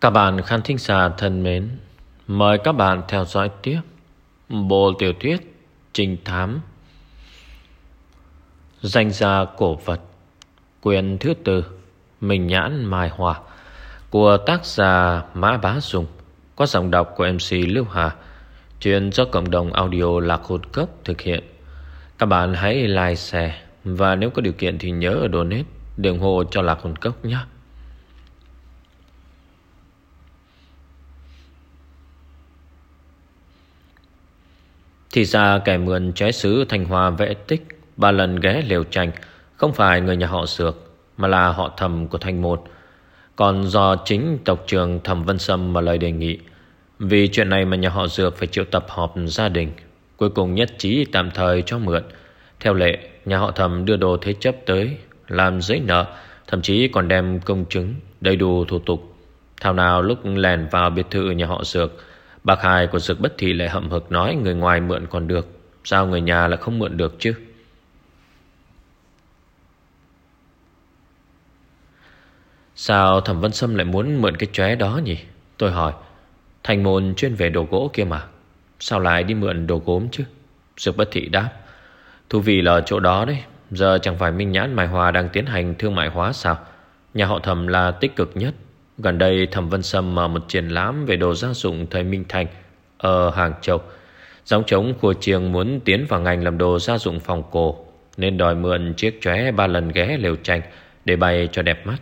Các bạn khán thính giả thân mến, mời các bạn theo dõi tiếp bộ tiểu thuyết Trinh Thám Danh gia cổ vật Quyền thứ tư Mình nhãn Mai Hòa Của tác giả Mã Bá Dung Có giọng đọc của MC Lưu Hà Chuyên do cộng đồng audio Lạc Hồn Cấp thực hiện. Các bạn hãy like, share Và nếu có điều kiện thì nhớ donate để ủng hộ cho Lạc Hồn Cốc nhé. Thì ra kẻ mượn trái sứ Thanh Hoa vẽ tích Ba lần ghé liều tranh Không phải người nhà họ Sược, Mà là họ thầm của Thanh Một. Còn do chính tộc trường Thẩm Vân Sâm Mà lời đề nghị, Vì chuyện này mà nhà họ Dược phải triệu tập họp gia đình, Cuối cùng nhất trí tạm thời cho mượn. Theo lệ, Nhà họ thầm đưa đồ thế chấp tới, Làm giấy nợ, Thậm chí còn đem công chứng Đầy đủ thủ tục. Thảo nào lúc lèn vào biệt thự nhà họ Dược Bác hai của Dược Bất Thị lại hậm hực nói, Người ngoài mượn còn được, Sao người nhà lại không mượn được chứ? Sao Thẩm Vân Sâm lại muốn mượn cái chóe đó nhỉ? Tôi hỏi. Thành môn chuyên về đồ gỗ kia mà, Sao lại đi mượn đồ gốm chứ? Dược Bất Thị đáp. Thú vị là chỗ đó đấy, Giờ chẳng phải Minh Nhãn Mai Hòa đang tiến hành thương mại hóa sao? Nhà họ thẩm là tích cực nhất. Gần đây Thẩm Vân Sâm mở một triển lãm về đồ gia dụng thời Minh Thành ở Hàng Châu. Giống trống của Triềng muốn tiến vào ngành làm đồ gia dụng phòng cổ nên đòi mượn chiếc chóe ba lần ghé lều tranh để bày cho đẹp mắt.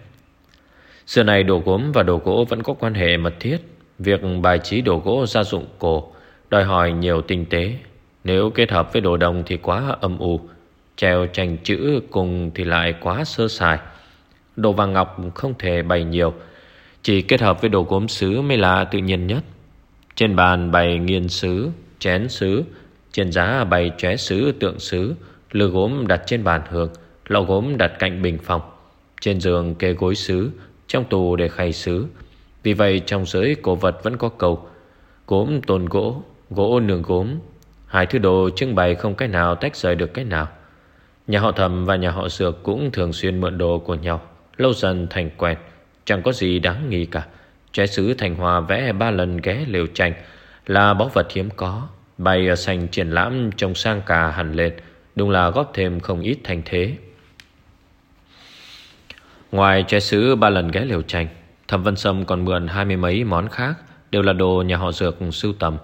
Xưa này đồ gốm và đồ gỗ vẫn có quan hệ mật thiết. Việc bài trí đồ gỗ gia dụng cổ đòi hỏi nhiều tinh tế. Nếu kết hợp với đồ đồng thì quá âm u, treo tranh chữ cùng thì lại quá sơ sài. Đồ vàng ngọc không thể bày nhiều chỉ kết hợp với đồ gốm sứ mới là tự nhiên nhất. Trên bàn bày nghiên sứ, chén sứ Trên giá bày chóe sứ, tượng sứ Lư gốm đặt trên bàn hương Lọ gốm đặt cạnh bình phòng Trên giường kê gối sứ Trong tù để khay sứ Vì vậy trong giới cổ vật vẫn có cầu Gốm tôn gỗ, gỗ nương gốm Hai thứ đồ trưng bày không cái nào tách rời được cái nào. Nhà họ thầm và nhà họ dược cũng thường xuyên mượn đồ của nhau Lâu dần thành quen. Chẳng có gì đáng nghi cả. Trái sứ Thành Hòa vẽ ba lần ghé liều tranh Là báu vật hiếm có. Bày ở sành triển lãm trông sang cả hẳn lên. Đúng là góp thêm không ít thành thế. Ngoài trái sứ ba lần ghé liều tranh Thẩm Vân Sâm còn mượn hai mươi mấy món khác, Đều là đồ nhà họ dược sưu tầm.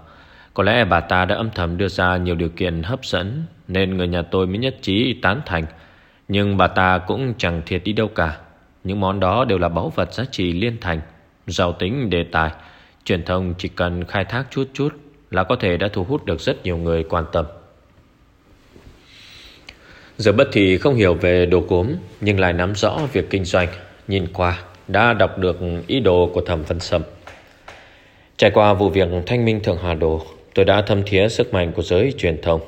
Có lẽ bà ta đã âm thầm đưa ra nhiều điều kiện hấp dẫn, Nên người nhà tôi mới nhất trí tán thành. Nhưng bà ta cũng chẳng thiệt đi đâu cả những món đó đều là báu vật giá trị liên thành, Giàu tính, đề tài. Truyền thông chỉ cần khai thác chút chút Là có thể đã thu hút được rất nhiều người quan tâm. Giờ bất thì không hiểu về đồ cốm, Nhưng lại nắm rõ việc kinh doanh. Nhìn qua, đã đọc được ý đồ của thẩm phân sâm. Trải qua vụ việc thanh minh thượng hà đồ, Tôi đã thâm thiế sức mạnh của giới truyền thông.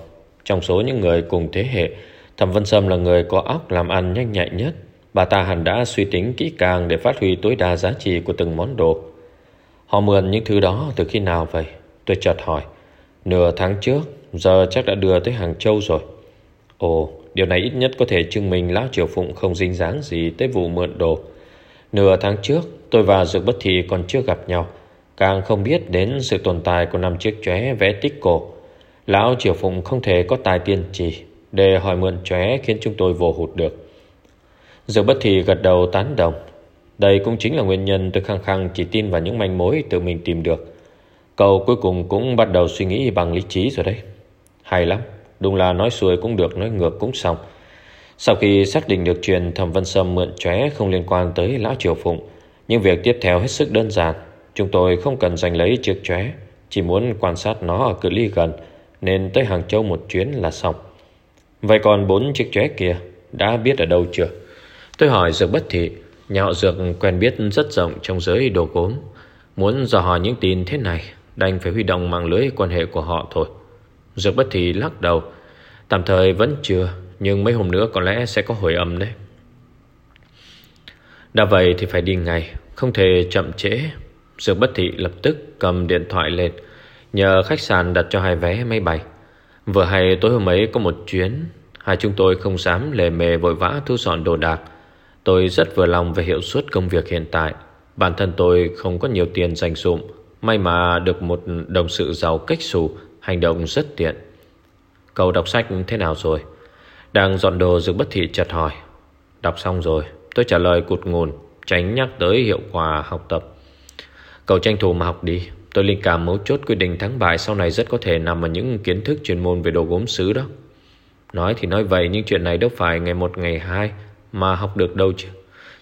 Trong số những người cùng thế hệ, Thẩm Vân Sâm là người có óc làm ăn nhanh nhạy nhất. Bà ta hẳn đã suy tính kỹ càng để phát huy tối đa giá trị của từng món đồ. Họ mượn những thứ đó từ khi nào vậy? Tôi chợt hỏi. Nửa tháng trước, giờ chắc đã đưa tới Hàng Châu rồi. Ồ, điều này ít nhất có thể chứng minh Lão Triều Phụng không dính dáng gì tới vụ mượn đồ. Nửa tháng trước, tôi và Dược Bất Thị còn chưa gặp nhau. Càng không biết đến sự tồn tại của năm chiếc chóe vẽ tích cổ. Lão Triều Phụng không thể có tài tiên chỉ để hỏi mượn chóe khiến chúng tôi vô hụt được giờ bất thì gật đầu tán đồng. Đây cũng chính là nguyên nhân tôi khăng khăng chỉ tin vào những manh mối tự mình tìm được. Cậu cuối cùng cũng bắt đầu suy nghĩ bằng lý trí rồi đấy. Hay lắm, Đúng là nói xuôi cũng được, nói ngược cũng xong. Sau khi xác định được chuyện Thẩm Vân Sâm mượn chóe không liên quan tới Lão Triều Phụng Nhưng việc tiếp theo hết sức đơn giản. Chúng tôi không cần giành lấy chiếc chóe, Chỉ muốn quan sát nó ở cự ly gần, Nên tới Hàng Châu một chuyến là xong. Vậy còn bốn chiếc chóe kia, Đã biết ở đâu chưa? Tôi hỏi Dược Bất Thị Nhà họ Dược quen biết rất rộng trong giới đồ gốm Muốn dò hỏi những tin thế này, Đành phải huy động mạng lưới quan hệ của họ thôi. Dược Bất Thị lắc đầu, Tạm thời vẫn chưa, Nhưng mấy hôm nữa có lẽ sẽ có hồi âm đấy. Đã vậy thì phải đi ngay, Không thể chậm trễ. Dược Bất Thị lập tức cầm điện thoại lên, Nhờ khách sạn đặt cho hai vé máy bay. Vừa hay tối hôm ấy có một chuyến, Hai chúng tôi không dám lề mề vội vã thu dọn đồ đạc Tôi rất vừa lòng về hiệu suất công việc hiện tại. Bản thân tôi không có nhiều tiền dành dụm, May mà được một đồng sự giàu cách xù, Hành động rất tiện. Cậu đọc sách thế nào rồi? Đang dọn đồ dược bất thị chợt hỏi. Đọc xong rồi, Tôi trả lời cụt ngùn, Tránh nhắc tới hiệu quả học tập. Cậu tranh thủ mà học đi. Tôi linh cảm mấu chốt quyết định thắng bại Sau này rất có thể nằm ở những kiến thức chuyên môn Về đồ gốm sứ đó. Nói thì nói vậy, nhưng chuyện này đâu phải ngày một, ngày hai. Mà học được đâu chứ?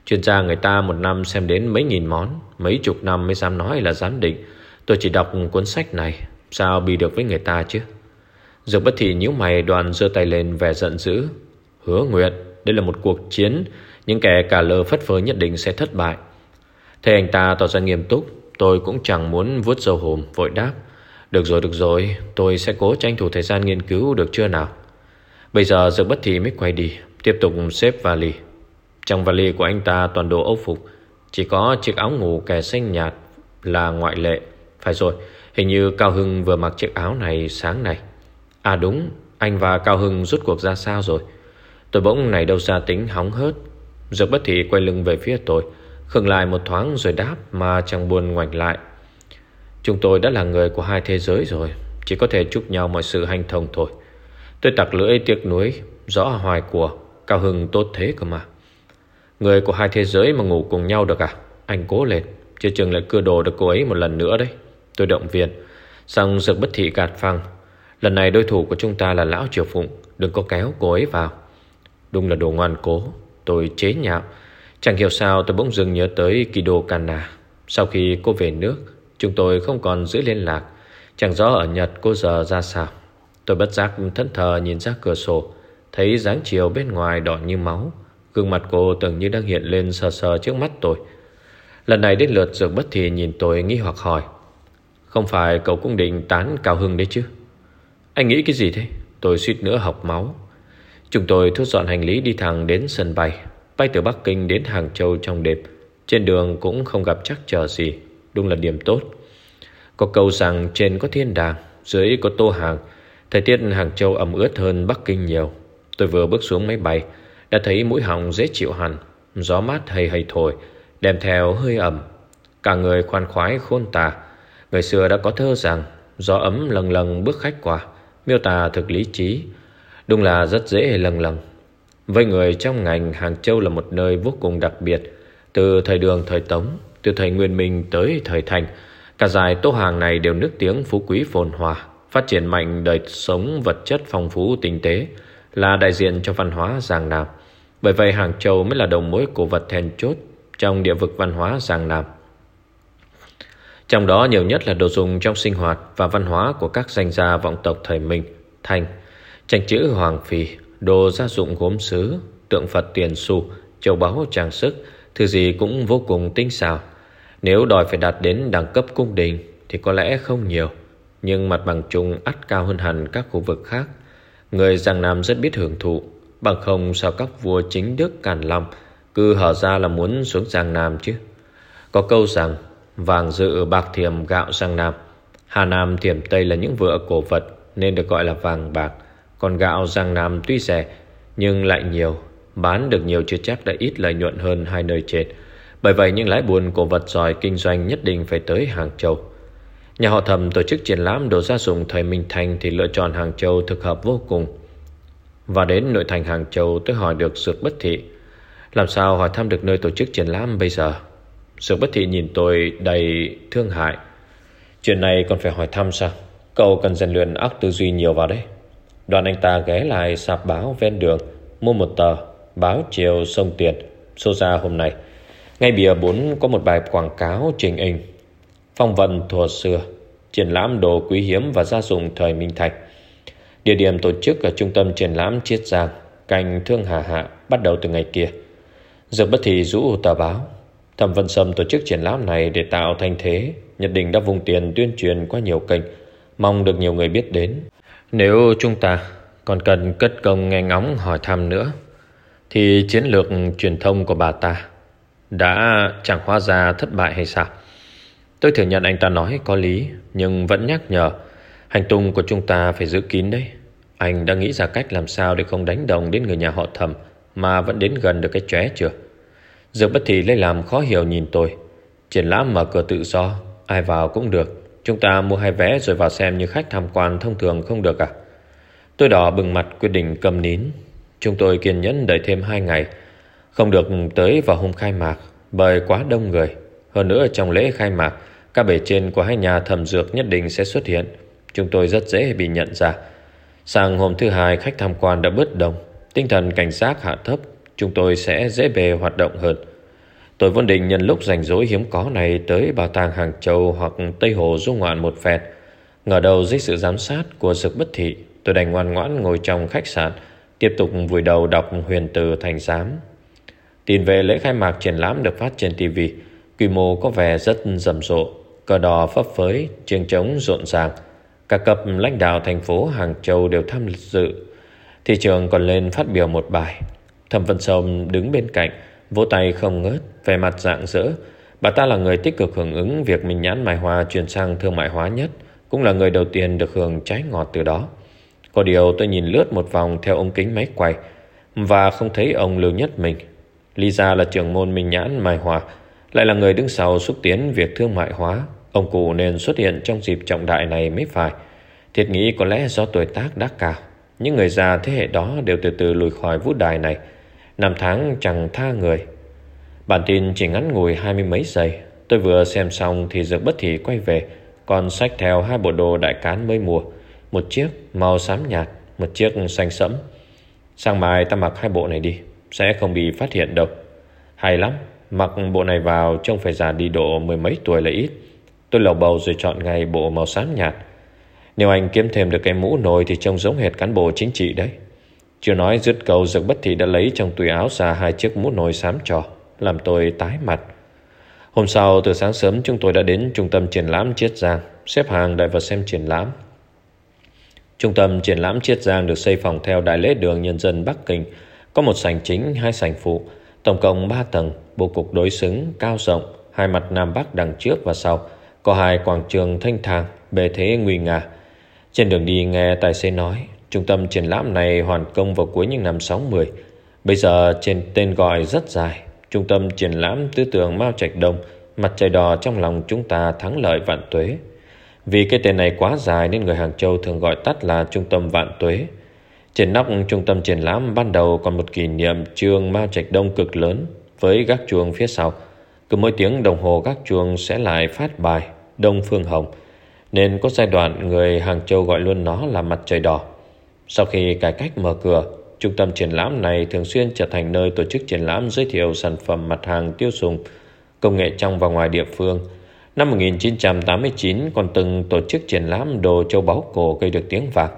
Chuyên gia người ta một năm xem đến mấy nghìn món, Mấy chục năm mới dám nói là giám định. Tôi chỉ đọc cuốn sách này, Sao bị được với người ta chứ? Dược bất thị nhíu mày đoàn giơ tay lên vẻ giận dữ. Hứa nguyện Đây là một cuộc chiến, Những kẻ cả lơ phất phơ nhất định sẽ thất bại. Thế anh ta tỏ ra nghiêm túc, Tôi cũng chẳng muốn vuốt dầu hồm Vội đáp. Được rồi được rồi, Tôi sẽ cố tranh thủ thời gian nghiên cứu được chưa nào? Bây giờ dược bất thị mới quay đi. Tiếp tục xếp vali. Trong vali của anh ta toàn đồ ốc phục. Chỉ có chiếc áo ngủ kẻ xanh nhạt Là ngoại lệ. Phải rồi, Hình như Cao Hưng vừa mặc chiếc áo này sáng này À đúng, Anh và Cao Hưng rút cuộc ra sao rồi? Tôi bỗng này đâu ra tính hóng hớt. Dược bất thị quay lưng về phía tôi Khừng lại một thoáng rồi đáp Mà chẳng buồn ngoảnh lại. Chúng tôi đã là người của hai thế giới rồi, Chỉ có thể chúc nhau mọi sự hanh thông thôi. Tôi tặc lưỡi tiếc nuối, Rõ hoài của. Cao Hưng tốt thế cơ mà. Người của hai thế giới mà ngủ cùng nhau được à? Anh cố lên, Chưa chừng lại cưa đồ được cô ấy một lần nữa đấy. Tôi động viên. Xong dược bất thị gạt phăng. Lần này đối thủ của chúng ta là Lão Triều Phụng, Đừng có kéo cô ấy vào. Đúng là đồ ngoan cố, Tôi chế nhạo. Chẳng hiểu sao tôi bỗng dưng nhớ tới Kido Kana. Sau khi cô về nước, Chúng tôi không còn giữ liên lạc. Chẳng rõ ở Nhật cô giờ ra sao. Tôi bất giác thẫn thờ nhìn ra cửa sổ. Thấy dáng chiều bên ngoài đỏ như máu, Gương mặt cô tưởng như đang hiện lên sờ sờ trước mắt tôi. Lần này đến lượt dược bất thì nhìn tôi nghi hoặc hỏi, Không phải cậu cũng định tán Cao Hưng đấy chứ? Anh nghĩ cái gì thế? Tôi suýt nữa học máu. Chúng tôi thu dọn hành lý đi thẳng đến sân bay Bay từ Bắc Kinh đến Hàng Châu trong đêm. Trên đường cũng không gặp chắc chờ gì, Đúng là điểm tốt. Có câu rằng trên có thiên đàng, Dưới có tô hàng. Thời tiết Hàng Châu ẩm ướt hơn Bắc Kinh nhiều. Tôi vừa bước xuống máy bay, Đã thấy mũi họng dễ chịu hẳn, Gió mát hay hay thổi Đem theo hơi ẩm. Cả người khoan khoái khôn tả. Người xưa đã có thơ rằng, Gió ấm lần lần bước khách qua, Miêu tả thực lý trí. Đúng là rất dễ lần lần Với người trong ngành, Hàng Châu là một nơi vô cùng đặc biệt. Từ thời đường thời Tống, Từ thời Nguyên Minh tới thời Thành, Cả dài tô hàng này đều nước tiếng phú quý phồn hòa Phát triển mạnh đời sống vật chất phong phú tinh tế. Là đại diện cho văn hóa Giang Nam. Bởi vậy Hàng Châu mới là đầu mối cổ vật then chốt Trong địa vực văn hóa Giang Nam. Trong đó nhiều nhất là đồ dùng trong sinh hoạt Và văn hóa của các danh gia vọng tộc thời Minh, Thanh. Tranh chữ Hoàng Phi Đồ gia dụng gốm sứ Tượng Phật tiền xu Châu báu trang sức Thứ gì cũng vô cùng tinh xảo. Nếu đòi phải đạt đến đẳng cấp cung đình Thì có lẽ không nhiều nhưng mặt bằng chung ắt cao hơn hẳn các khu vực khác. Người Giang Nam rất biết hưởng thụ, bằng không sao các vua chính đức Càn Long cứ hở ra là muốn xuống Giang Nam chứ. Có câu rằng vàng dự bạc thiềm gạo Giang Nam, Hà Nam thiềm Tây là những vựa cổ vật nên được gọi là vàng bạc. Còn gạo Giang Nam tuy rẻ nhưng lại nhiều, bán được nhiều chưa chắc đã ít lợi nhuận hơn hai nơi trên. Bởi vậy những lái buôn cổ vật giỏi kinh doanh nhất định phải tới Hàng Châu. Nhà họ thẩm tổ chức triển lãm đồ gia dụng thời Minh Thành thì lựa chọn Hàng Châu thực hợp vô cùng. Và đến nội thành Hàng Châu tôi hỏi được Dược Bất Thị. Làm sao hỏi thăm được nơi tổ chức triển lãm bây giờ? Dược Bất Thị nhìn tôi đầy thương hại. Chuyện này còn phải hỏi thăm sao? Cậu cần rèn luyện óc tư duy nhiều vào đấy. Đoàn anh ta ghé lại sạp báo ven đường, mua một tờ, báo chiều sông tiền, số ra hôm nay. Ngay bìa 4 có một bài quảng cáo trình hình phong vân thuở xưa, triển lãm đồ quý hiếm và gia dụng thời Minh Thạch. Địa điểm tổ chức ở trung tâm triển lãm Chiết Giang, Cành Thương Hà Hạ bắt đầu từ ngày kia. Dược bất thì rũ tờ báo. Thẩm Vân Sâm tổ chức triển lãm này để tạo thành thế, nhất định đã vùng tiền tuyên truyền qua nhiều kênh, mong được nhiều người biết đến. Nếu chúng ta còn cần cất công nghe ngóng hỏi thăm nữa, thì chiến lược truyền thông của bà ta đã chẳng hóa ra thất bại hay sao? Tôi thừa nhận anh ta nói có lý, Nhưng vẫn nhắc nhở. Hành tung của chúng ta phải giữ kín đấy. Anh đã nghĩ ra cách làm sao để không đánh đồng đến người nhà họ thầm Mà vẫn đến gần được cái chóe chưa? Dược bất thị lấy làm khó hiểu nhìn tôi. Triển lãm mở cửa tự do, Ai vào cũng được. Chúng ta mua hai vé rồi vào xem như khách tham quan thông thường không được à? Tôi đỏ bừng mặt quyết định cầm nín. Chúng tôi kiên nhẫn đợi thêm hai ngày. Không được tới vào hôm khai mạc, Bởi quá đông người. Hơn nữa, trong lễ khai mạc, Các bể trên của hai nhà thẩm dược nhất định sẽ xuất hiện. Chúng tôi rất dễ bị nhận ra. Sang hôm thứ hai, khách tham quan đã bớt đông. Tinh thần cảnh giác hạ thấp, Chúng tôi sẽ dễ bề hoạt động hơn. Tôi vốn định nhân lúc rảnh rỗi hiếm có này Tới bảo tàng Hàng Châu hoặc Tây Hồ du ngoạn một phen. Ngờ đầu dưới sự giám sát của dược bất thị, Tôi đành ngoan ngoãn ngồi trong khách sạn, Tiếp tục vùi đầu đọc huyền từ thành giám. Tin về lễ khai mạc triển lãm được phát trên tivi Quy mô có vẻ rất rầm rộ Cờ đỏ phấp phới, chiêng trống rộn ràng. Các cặp lãnh đạo thành phố Hàng Châu đều tham dự. Thị trường còn lên phát biểu một bài. Thẩm Vân Sông đứng bên cạnh Vỗ tay không ngớt vẻ mặt dạng dỡ Bà ta là người tích cực hưởng ứng Việc mình nhãn mài hoa chuyển sang thương mại hóa nhất Cũng là người đầu tiên được hưởng trái ngọt từ đó. Có điều tôi nhìn lướt một vòng Theo ống kính máy quay Và không thấy ông Lưu Nhất mình. Lisa là trưởng môn minh nhãn mài hòa lại là người đứng sau xúc tiến việc thương mại hóa. Ông cụ nên xuất hiện trong dịp trọng đại này mới phải. Thiệt nghĩ có lẽ do tuổi tác đã cao. Những người già thế hệ đó đều từ từ lùi khỏi vũ đài này. Năm tháng chẳng tha người. Bản tin chỉ ngắn ngủi hai mươi mấy giây. Tôi vừa xem xong thì dược bất thị quay về. Còn sách theo hai bộ đồ đại cán mới mua. Một chiếc màu xám nhạt, Một chiếc xanh sẫm. Sang mai ta mặc hai bộ này đi. Sẽ không bị phát hiện đâu. Hay lắm. Mặc bộ này vào trông phải già đi độ mười mấy tuổi là ít. Tôi lầu bầu rồi chọn ngay bộ màu xám nhạt. Nếu anh kiếm thêm được cái mũ nồi Thì trông giống hệt cán bộ chính trị đấy. Chưa nói dứt câu giật bất thị đã lấy trong túi áo ra hai chiếc mũ nồi xám trò Làm tôi tái mặt. Hôm sau từ sáng sớm chúng tôi đã đến trung tâm triển lãm Chiết Giang Xếp hàng đợi vào xem triển lãm. Trung tâm triển lãm Chiết Giang được xây phòng theo Đại lễ đường Nhân dân Bắc Kinh. Có một sảnh chính, hai sảnh phụ. Tổng cộng 3 tầng, bố cục đối xứng, cao rộng Hai mặt Nam Bắc đằng trước và sau Có hai quảng trường thanh thang, bề thế nguy nga Trên đường đi nghe tài xế nói Trung tâm triển lãm này hoàn công vào cuối những năm 60. Bây giờ trên tên gọi rất dài. Trung tâm triển lãm tư tưởng Mao Trạch Đông, mặt trời đỏ trong lòng chúng ta thắng lợi vạn tuế. Vì cái tên này quá dài nên người Hàng Châu thường gọi tắt là Trung tâm vạn tuế. Trên nóc trung tâm triển lãm ban đầu còn một kỷ niệm trường Mao Trạch Đông cực lớn với gác chuông phía sau. Cứ mỗi tiếng đồng hồ gác chuông sẽ lại phát bài Đông Phương Hồng. Nên có giai đoạn người Hàng Châu gọi luôn nó là mặt trời đỏ. Sau khi cải cách mở cửa, trung tâm triển lãm này thường xuyên trở thành nơi tổ chức triển lãm giới thiệu sản phẩm mặt hàng tiêu dùng, công nghệ trong và ngoài địa phương. Năm 1989 còn từng tổ chức triển lãm đồ châu báu cổ gây được tiếng vạc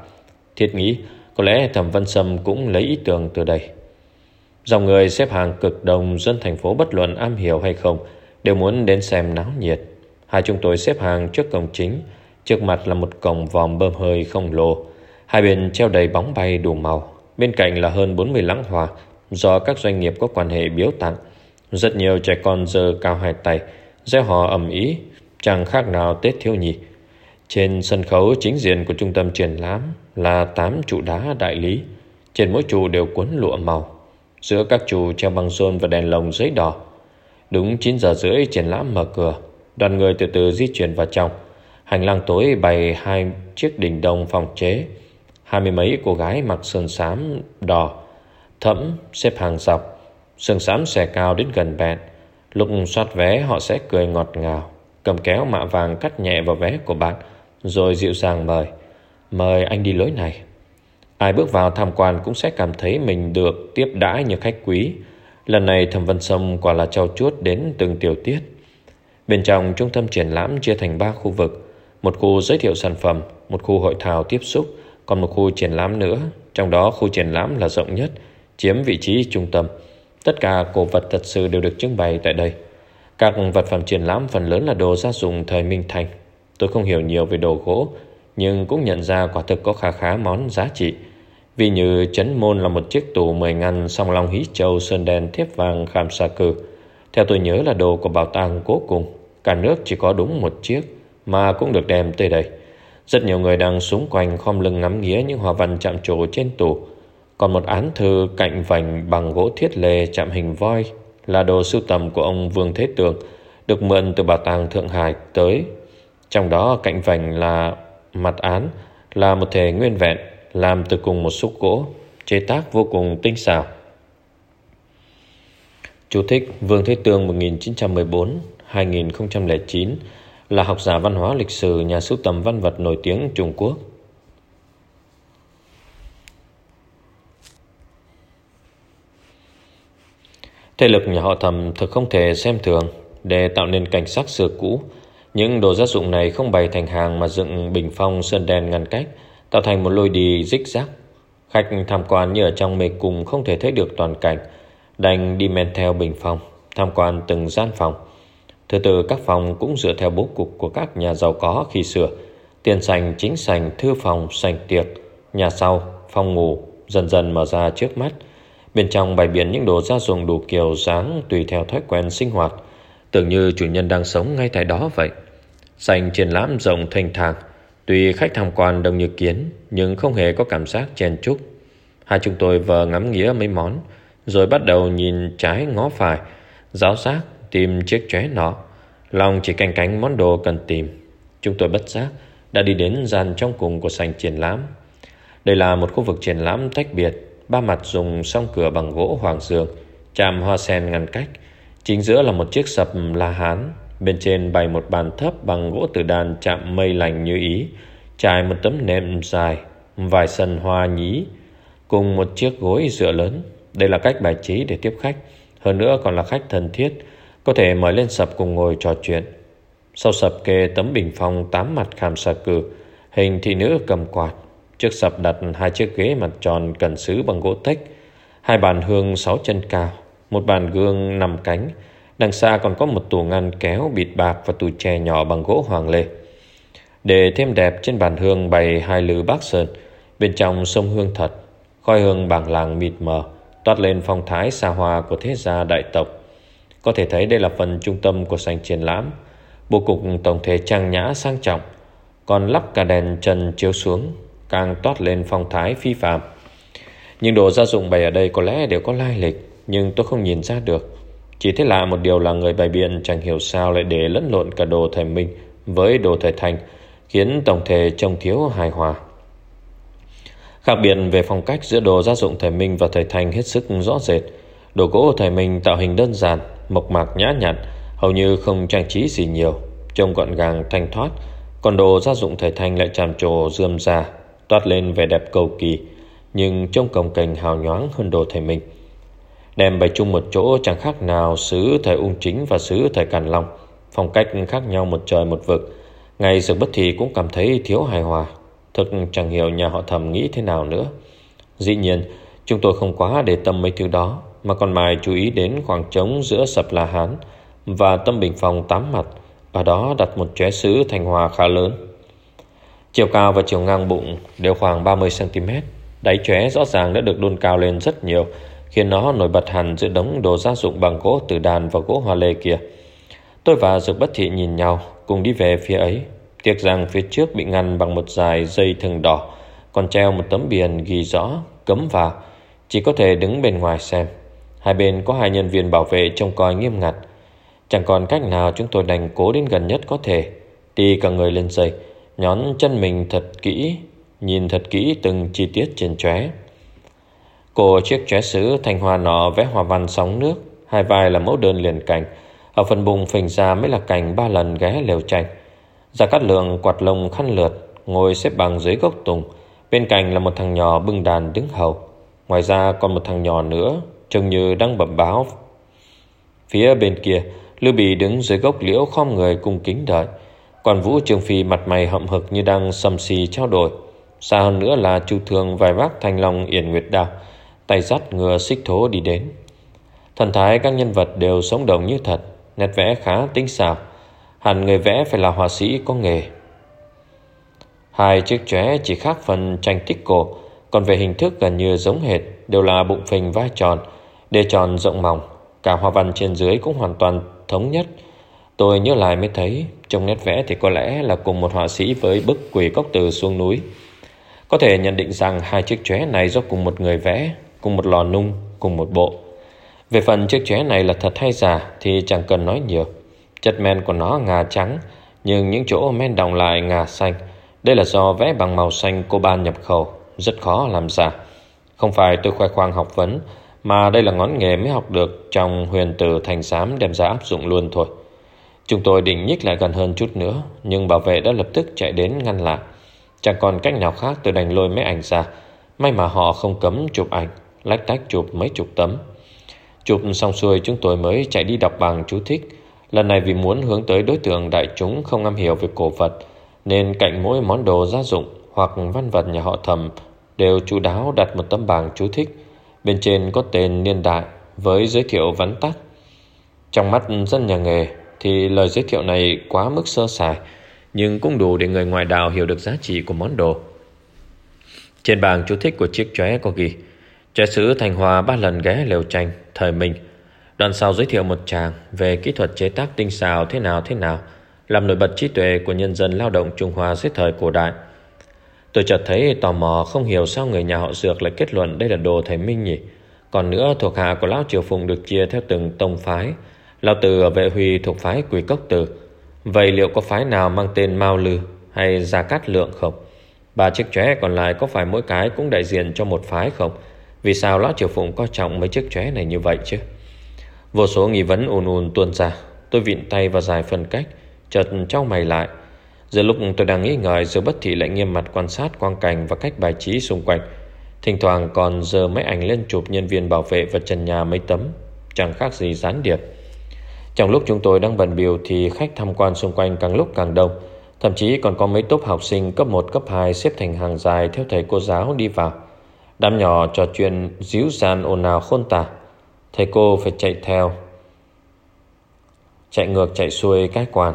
Thiết nghĩ có lẽ Thẩm Văn Sâm cũng lấy ý tưởng từ đây. Dòng người xếp hàng cực đông dân thành phố bất luận am hiểu hay không đều muốn đến xem náo nhiệt. Hai chúng tôi xếp hàng trước cổng chính, trước mặt là một cổng vòm bơm hơi không lồ. Hai bên treo đầy bóng bay đủ màu Bên cạnh là hơn 40 lãng hoa Do các doanh nghiệp có quan hệ biếu tặng Rất nhiều trẻ con giơ cao hai tay Gieo hò ầm ý Chẳng khác nào Tết thiếu nhi Trên sân khấu chính diện của trung tâm triển lãm là tám trụ đá đại lý. Trên mỗi trụ đều cuốn lụa màu. Giữa các trụ treo băng rôn và đèn lồng giấy đỏ. Đúng 9 giờ rưỡi, triển lãm mở cửa. Đoàn người từ từ di chuyển vào trong. Hành lang tối bày hai chiếc đỉnh đồng phòng chế. Hai mươi mấy cô gái mặc sườn xám đỏ, Thẫm xếp hàng dọc. Sườn xám xẻ cao đến gần bẹn. Lúc soát vé, họ sẽ cười ngọt ngào, Cầm kéo mạ vàng cắt nhẹ vào vé của bạn, Rồi dịu dàng mời. Mời anh đi lối này. Ai bước vào tham quan cũng sẽ cảm thấy mình được tiếp đãi như khách quý. Lần này Thẩm Vân Sông quả là trao chuốt đến từng tiểu tiết. Bên trong trung tâm triển lãm chia thành ba khu vực, Một khu giới thiệu sản phẩm, Một khu hội thảo tiếp xúc, còn một khu triển lãm nữa. Trong đó khu triển lãm là rộng nhất, Chiếm vị trí trung tâm. Tất cả cổ vật thật sự đều được trưng bày tại đây. Các vật phẩm triển lãm phần lớn là đồ gia dụng thời Minh Thành. Tôi không hiểu nhiều về đồ gỗ nhưng cũng nhận ra quả thực có khá khá món giá trị Vì như chấn môn là một chiếc tủ 10 ngăn Song long hí châu sơn đen thiếp vàng khảm sa cư Theo tôi nhớ là đồ của bảo tàng cố cùng Cả nước chỉ có đúng một chiếc Mà cũng được đem tới đây rất nhiều người đang xung quanh khom lưng ngắm nghía những hòa văn chạm trổ trên tủ. Còn một án thư cạnh vành bằng gỗ thiết lề chạm hình voi là đồ sưu tầm của ông Vương Thế Tường, được mượn từ bảo tàng Thượng Hải tới. Trong đó cạnh vành là mặt án là một thể nguyên vẹn làm từ cùng một xúc gỗ, chế tác vô cùng tinh xảo. Chú thích Vương Thế Tường 1914-2009 là học giả văn hóa lịch sử, nhà sưu tầm văn vật nổi tiếng Trung Quốc. Thế lực nhà họ thầm thực không thể xem thường để tạo nên cảnh sắc xưa cũ. Những đồ gia dụng này không bày thành hàng mà dựng bình phong sơn đèn ngăn cách, tạo thành một lối đi rích rác. Khách tham quan như ở trong mê cung không thể thấy được toàn cảnh, đành đi men theo bình phong, tham quan từng gian phòng. Thứ tự các phòng cũng dựa theo bố cục của các nhà giàu có khi xưa. Tiền sành, chính sành, thư phòng, sành tiệc, nhà sau, phòng ngủ dần dần mở ra trước mắt. Bên trong bày biện những đồ gia dụng đủ kiểu dáng tùy theo thói quen sinh hoạt, tưởng như chủ nhân đang sống ngay tại đó vậy. Sành triển lãm rộng thanh thang, tuy khách tham quan đông như kiến nhưng không hề có cảm giác chen chúc. Hai chúng tôi vờ ngắm nghĩa mấy món, rồi bắt đầu nhìn trái ngó phải, giáo giác tìm chiếc chóe nọ. Lòng chỉ canh cánh món đồ cần tìm. Chúng tôi bất giác đã đi đến gian trong cùng của sành triển lãm. Đây là một khu vực triển lãm tách biệt ba mặt dùng song cửa bằng gỗ hoàng dường chạm hoa sen ngăn cách. Chính giữa là một chiếc sập la hán, bên trên bày một bàn thấp bằng gỗ từ đàn chạm mây lành như ý, trải một tấm nệm dài, vài sân hoa nhí, cùng một chiếc gối dựa lớn. Đây là cách bài trí để tiếp khách, hơn nữa còn là khách thân thiết, có thể mời lên sập cùng ngồi trò chuyện. Sau sập kê tấm bình phong tám mặt khảm xà cử, hình thị nữ cầm quạt, Trước sập đặt hai chiếc ghế mặt tròn cần sứ bằng gỗ tách, hai bàn hương sáu chân cao, một bàn gương nằm cánh. Đằng xa còn có một tủ ngăn kéo bịt bạc và tủ chè nhỏ bằng gỗ hoàng lê. Để thêm đẹp trên bàn hương bày hai lư bác sơn, bên trong sông hương thật, khói hương bảng làng mịt mờ, toát lên phong thái xa hoa của thế gia đại tộc. Có thể thấy đây là phần trung tâm của sảnh triển lãm. Bộ cục tổng thể trang nhã sang trọng, còn lắp cả đèn trần chiếu xuống càng toát lên phong thái phi phạm. Những đồ gia dụng bày ở đây có lẽ đều có lai lịch, nhưng tôi không nhìn ra được. Chỉ thấy lạ một điều là người bày biện chẳng hiểu sao lại để lẫn lộn cả đồ thời Minh với đồ thời Thành, khiến tổng thể trông thiếu hài hòa. Khác biệt về phong cách giữa đồ gia dụng thời Minh và thời Thành hết sức rõ rệt. Đồ gỗ thời Minh tạo hình đơn giản, mộc mạc nhã nhặn, hầu như không trang trí gì nhiều, trông gọn gàng thanh thoát, còn đồ gia dụng thời Thành lại tràm trồ rươm rà, toát lên vẻ đẹp cầu kỳ, nhưng trông cồng cành hào nhoáng hơn đồ thầy Minh Đem bày chung một chỗ chẳng khác nào xứ thời ung chính và xứ thời càn long, phong cách khác nhau một trời một vực. Ngày dược bất thì cũng cảm thấy thiếu hài hòa, thực chẳng hiểu nhà họ thầm nghĩ thế nào nữa. Dĩ nhiên, chúng tôi không quá để tâm mấy thứ đó, mà còn mài chú ý đến khoảng trống giữa sập La Hán và tâm bình phòng tám mặt, ở đó đặt một chóe sứ thành hòa khá lớn. Chiều cao và chiều ngang bụng đều khoảng 30cm. Đáy chóe rõ ràng đã được đôn cao lên rất nhiều, khiến nó nổi bật hẳn giữa đống đồ gia dụng bằng gỗ từ đàn và gỗ hoa lê kia. Tôi và Dược Bất Thị nhìn nhau, cùng đi về phía ấy. Tiếc rằng phía trước bị ngăn bằng một dài dây thừng đỏ, còn treo một tấm biển ghi rõ, cấm vào. Chỉ có thể đứng bên ngoài xem. Hai bên có hai nhân viên bảo vệ trông coi nghiêm ngặt. Chẳng còn cách nào chúng tôi đành cố đến gần nhất có thể. Đi cả người lên dây, nhón chân mình thật kỹ, nhìn thật kỹ từng chi tiết trên chóe. Cô chiếc trái sứ thanh hoa nọ vẽ hòa văn sóng nước, hai vai là mẫu đơn liền cành, ở phần bùng phình ra mới là cành ba lần ghé lều tranh. Gia Cát Lượng quạt lông khăn lượt, ngồi xếp bằng dưới gốc tùng, bên cạnh là một thằng nhỏ bưng đàn đứng hầu. Ngoài ra còn một thằng nhỏ nữa, trông như đang bẩm báo. Phía bên kia, Lưu Bị đứng dưới gốc liễu khom người cung kính đợi. Còn Vũ Trường Phi mặt mày hậm hực như đang sầm xì trao đổi. Xa hơn nữa là Chu Thường vài vác thanh long yển nguyệt đào tay dắt ngựa xích thố đi đến. Thần thái các nhân vật đều sống động như thật, nét vẽ khá tinh xảo. Hẳn người vẽ phải là họa sĩ có nghề. Hai chiếc chóe chỉ khác phần tranh tích cổ, còn về hình thức gần như giống hệt, đều là bụng phình vai tròn, đê tròn rộng mỏng. Cả hoa văn trên dưới cũng hoàn toàn thống nhất, Tôi nhớ lại mới thấy Trong nét vẽ thì có lẽ là cùng một họa sĩ Với bức quỷ cốc từ xuống núi Có thể nhận định rằng Hai chiếc chóe này do cùng một người vẽ Cùng một lò nung, cùng một bộ. Về phần chiếc chóe này là thật hay giả Thì chẳng cần nói nhiều. Chất men của nó ngà trắng Nhưng những chỗ men đồng lại ngà xanh. Đây là do vẽ bằng màu xanh cô ban nhập khẩu Rất khó làm giả. Không phải tôi khoe khoang học vấn Mà đây là ngón nghề mới học được Trong huyền từ thành giám đem ra áp dụng luôn thôi. Chúng tôi định nhích lại gần hơn chút nữa Nhưng bảo vệ đã lập tức chạy đến ngăn lại. Chẳng còn cách nào khác tôi đành lôi máy ảnh ra. May mà họ không cấm chụp ảnh. Lách tách chụp mấy chục tấm. Chụp xong xuôi, chúng tôi mới chạy đi đọc bằng chú thích. Lần này vì muốn hướng tới đối tượng đại chúng không am hiểu về cổ vật, Nên cạnh mỗi món đồ gia dụng hoặc văn vật nhà họ thầm Đều chú đáo đặt một tấm bảng chú thích. Bên trên có tên niên đại với giới thiệu vắn tắt. Trong mắt dân nhà nghề thì lời giới thiệu này quá mức sơ sài, Nhưng cũng đủ để người ngoài đào hiểu được giá trị của món đồ. Trên bảng chú thích của chiếc chóe có ghi Trẻ sứ Thành Hòa ba lần ghé lều tranh, Thời mình Đoạn sau giới thiệu một chàng Về kỹ thuật chế tác tinh xào thế nào thế nào, Làm nổi bật trí tuệ của nhân dân lao động Trung Hoa dưới thời cổ đại Tôi chợt thấy tò mò không hiểu sao người nhà họ Dược lại kết luận đây là đồ thầy Minh nhỉ. Còn nữa, thuộc hạ của Lão Triều Phùng được chia theo từng tông phái. Lão Tử ở vệ huy thuộc phái Quỷ Cốc Tử. Vậy liệu có phái nào mang tên Mao Lư hay Gia Cát Lượng không? Ba chiếc chóe còn lại có phải mỗi cái cũng đại diện cho một phái không? Vì sao Lão Triều Phụng coi trọng mấy chiếc chóe này như vậy chứ? Vô số nghi vấn ùn ùn tuôn ra. Tôi vịn tay vào dài phân cách, chợt trao mày lại. Giờ lúc tôi đang nghĩ ngợi Giờ bất thị lại nghiêm mặt quan sát quang cảnh Và cách bài trí xung quanh Thỉnh thoảng còn giờ máy ảnh lên chụp nhân viên bảo vệ Và trần nhà mấy tấm Chẳng khác gì gián điệp Trong lúc chúng tôi đang bận biểu Thì khách tham quan xung quanh càng lúc càng đông Thậm chí còn có mấy tốp học sinh cấp 1, cấp 2 xếp thành hàng dài theo thầy cô giáo đi vào. Đám nhỏ trò chuyện díu dàn ồn ào khôn tả. Thầy cô phải chạy theo. Chạy ngược chạy xuôi cái quan.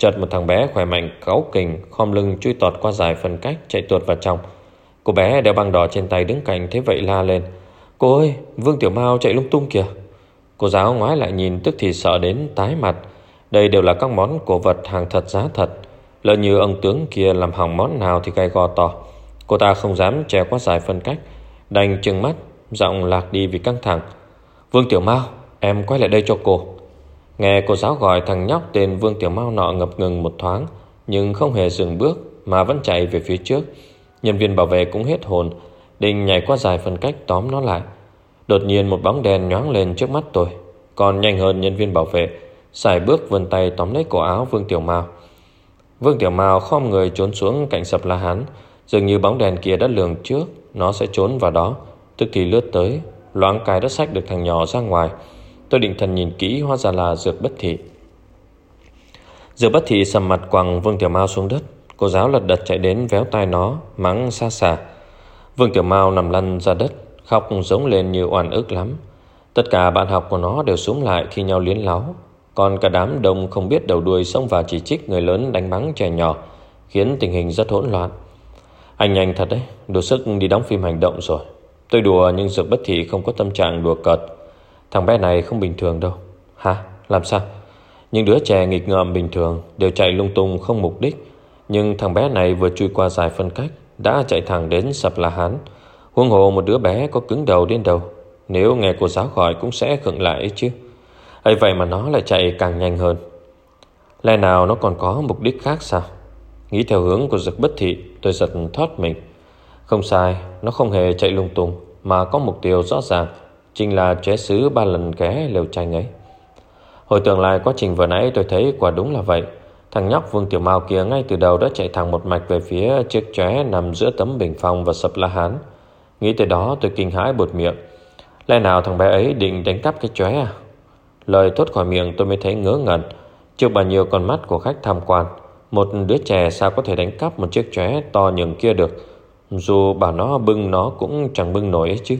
Chợt một thằng bé khỏe mạnh, cáu kình Khom lưng chui tọt qua dài phần cách Chạy tuột vào trong Cô bé đeo băng đỏ trên tay đứng cạnh Thế vậy la lên Cô ơi, Vương Tiểu Mao chạy lung tung kìa Cô giáo ngoái lại nhìn, tức thì sợ đến tái mặt Đây đều là các món cổ vật hàng thật giá thật Lỡ như ông tướng kia làm hỏng món nào thì gai gò to Cô ta không dám trèo qua dài phân cách, Đành trừng mắt, Giọng lạc đi vì căng thẳng. Vương Tiểu Mao, Em quay lại đây cho cô. Nghe cô giáo gọi thằng nhóc tên Vương Tiểu Mao nọ ngập ngừng một thoáng, Nhưng không hề dừng bước Mà vẫn chạy về phía trước. Nhân viên bảo vệ cũng hết hồn, Định nhảy qua dài phân cách tóm nó lại. Đột nhiên một bóng đèn nhoáng lên trước mắt tôi, Còn nhanh hơn nhân viên bảo vệ, Xài bước vươn tay tóm lấy cổ áo Vương Tiểu Mao. Vương Tiểu Mao khom người trốn xuống cạnh sập la hán. Dường như bóng đèn kia đã lường trước, Nó sẽ trốn vào đó. Tức thì lướt tới, Loáng cái đã sách được thằng nhỏ ra ngoài. Tôi định thần nhìn kỹ hóa ra là dược bất thị. Dược bất thị sầm mặt quẳng Vương Tiểu Mao xuống đất. Cô giáo lật đật chạy đến véo tai nó, Mắng xa xả Vương Tiểu Mao nằm lăn ra đất, Khóc giống lên như oan ức lắm. Tất cả bạn học của nó đều súng lại khi nhau liến láo. Còn cả đám đông không biết đầu đuôi xông vào chỉ trích người lớn đánh mắng trẻ nhỏ, Khiến tình hình rất hỗn loạn. Anh nhanh thật đấy. Đủ sức đi đóng phim hành động rồi. Tôi đùa nhưng Dược Bất Thị không có tâm trạng đùa cợt. Thằng bé này không bình thường đâu. Hả? Làm sao? Những đứa trẻ nghịch ngợm bình thường Đều chạy lung tung không mục đích. Nhưng thằng bé này vừa chui qua dài phân cách, Đã chạy thẳng đến sập la hán. Huông hồ một đứa bé có cứng đầu đến đầu Nếu nghe cô giáo gọi cũng sẽ khựng lại chứ. Ấy vậy mà nó lại chạy càng nhanh hơn. Lẽ nào nó còn có mục đích khác sao? Nghĩ theo hướng của giật bất thị Tôi giật thoát mình Không sai Nó không hề chạy lung tung Mà có mục tiêu rõ ràng Chính là chế xứ ba lần ghé lều tranh ấy Hồi tưởng lại quá trình vừa nãy tôi thấy quả đúng là vậy Thằng nhóc Vương Tiểu Mao kia ngay từ đầu đã chạy thẳng một mạch về phía chiếc chóe nằm giữa tấm bình phong và sập la hán. Nghĩ tới đó tôi kinh hãi bột miệng. Lẽ nào thằng bé ấy định đánh cắp cái chóe à? Lời thốt khỏi miệng tôi mới thấy ngớ ngẩn. chưa bao nhiêu con mắt của khách tham quan, một đứa trẻ sao có thể đánh cắp một chiếc chóe to nhường kia được. Dù bảo nó bưng, nó cũng chẳng bưng nổi ấy chứ.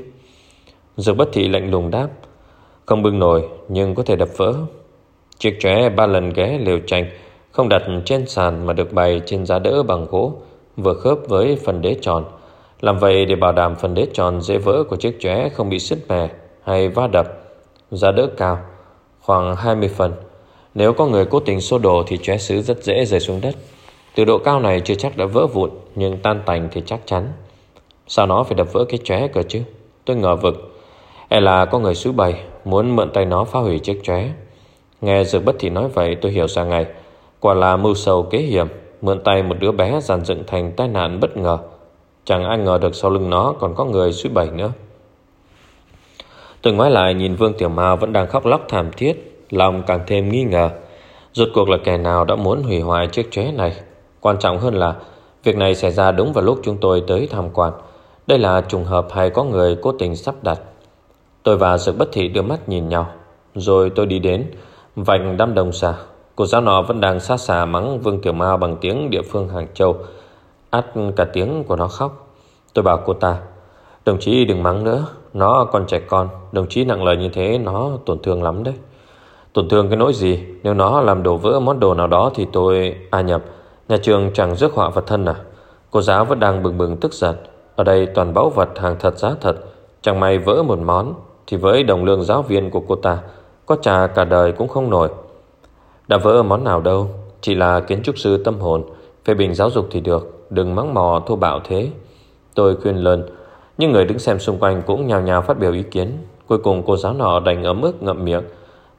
Dược bất thị lạnh lùng đáp, Không bưng nổi, nhưng có thể đập vỡ Chiếc chóe ba lần ghé liều tranh Không đặt trên sàn mà được bày trên giá đỡ bằng gỗ, Vừa khớp với phần đế tròn Làm vậy để bảo đảm phần đế tròn dễ vỡ của chiếc chóe không bị sứt mè hay va đập, Giá đỡ cao, Khoảng 20 phần nếu có người cố tình xô đồ thì chóe sứ rất dễ rơi xuống đất. Từ độ cao này chưa chắc đã vỡ vụn, Nhưng tan tành thì chắc chắn. Sao nó phải đập vỡ cái chóe cơ chứ? Tôi ngờ vực. E là có người xứ bày, Muốn mượn tay nó phá hủy chiếc chóe. Nghe Dược Bất Thị nói vậy, tôi hiểu ra ngay. Quả là mưu sầu kế hiểm, Mượn tay một đứa bé dàn dựng thành tai nạn bất ngờ. Chẳng ai ngờ được sau lưng nó Còn có người suy bảy nữa. Tôi ngoái lại nhìn Vương Tiểu Mao Vẫn đang khóc lóc thảm thiết. Lòng càng thêm nghi ngờ. Rốt cuộc là kẻ nào đã muốn hủy hoại chiếc chóe này? Quan trọng hơn là, Việc này xảy ra đúng vào lúc chúng tôi tới tham quan. Đây là trùng hợp hay có người cố tình sắp đặt. Tôi và sự Bất Thị đưa mắt nhìn nhau. Rồi tôi đi đến Vành đám đồng xà Cô giáo nọ vẫn đang xa xà mắng Vương Tiểu Mao bằng tiếng địa phương Hàng Châu. Át cả tiếng của nó khóc. Tôi bảo cô ta, Đồng chí đừng mắng nữa. Nó còn trẻ con. Đồng chí nặng lời như thế, nó tổn thương lắm đấy. Tổn thương cái nỗi gì? Nếu nó làm đổ vỡ món đồ nào đó Thì tôi à nhập Nhà trường chẳng rước họa vật thân à? Cô giáo vẫn đang bừng bừng tức giận. Ở đây toàn báu vật, hàng thật, giá thật. Chẳng may vỡ một món, Thì với đồng lương giáo viên của cô ta, Có trả cả đời cũng không nổi. Đã vỡ món nào đâu, Chỉ là kiến trúc sư tâm hồn. Phê bình giáo dục thì được, Đừng mắng mò, thô bạo thế. Tôi khuyên lần Nhưng người đứng xem xung quanh cũng nhào nhào phát biểu ý kiến. Cuối cùng cô giáo nọ đành ấm ức, ngậm miệng.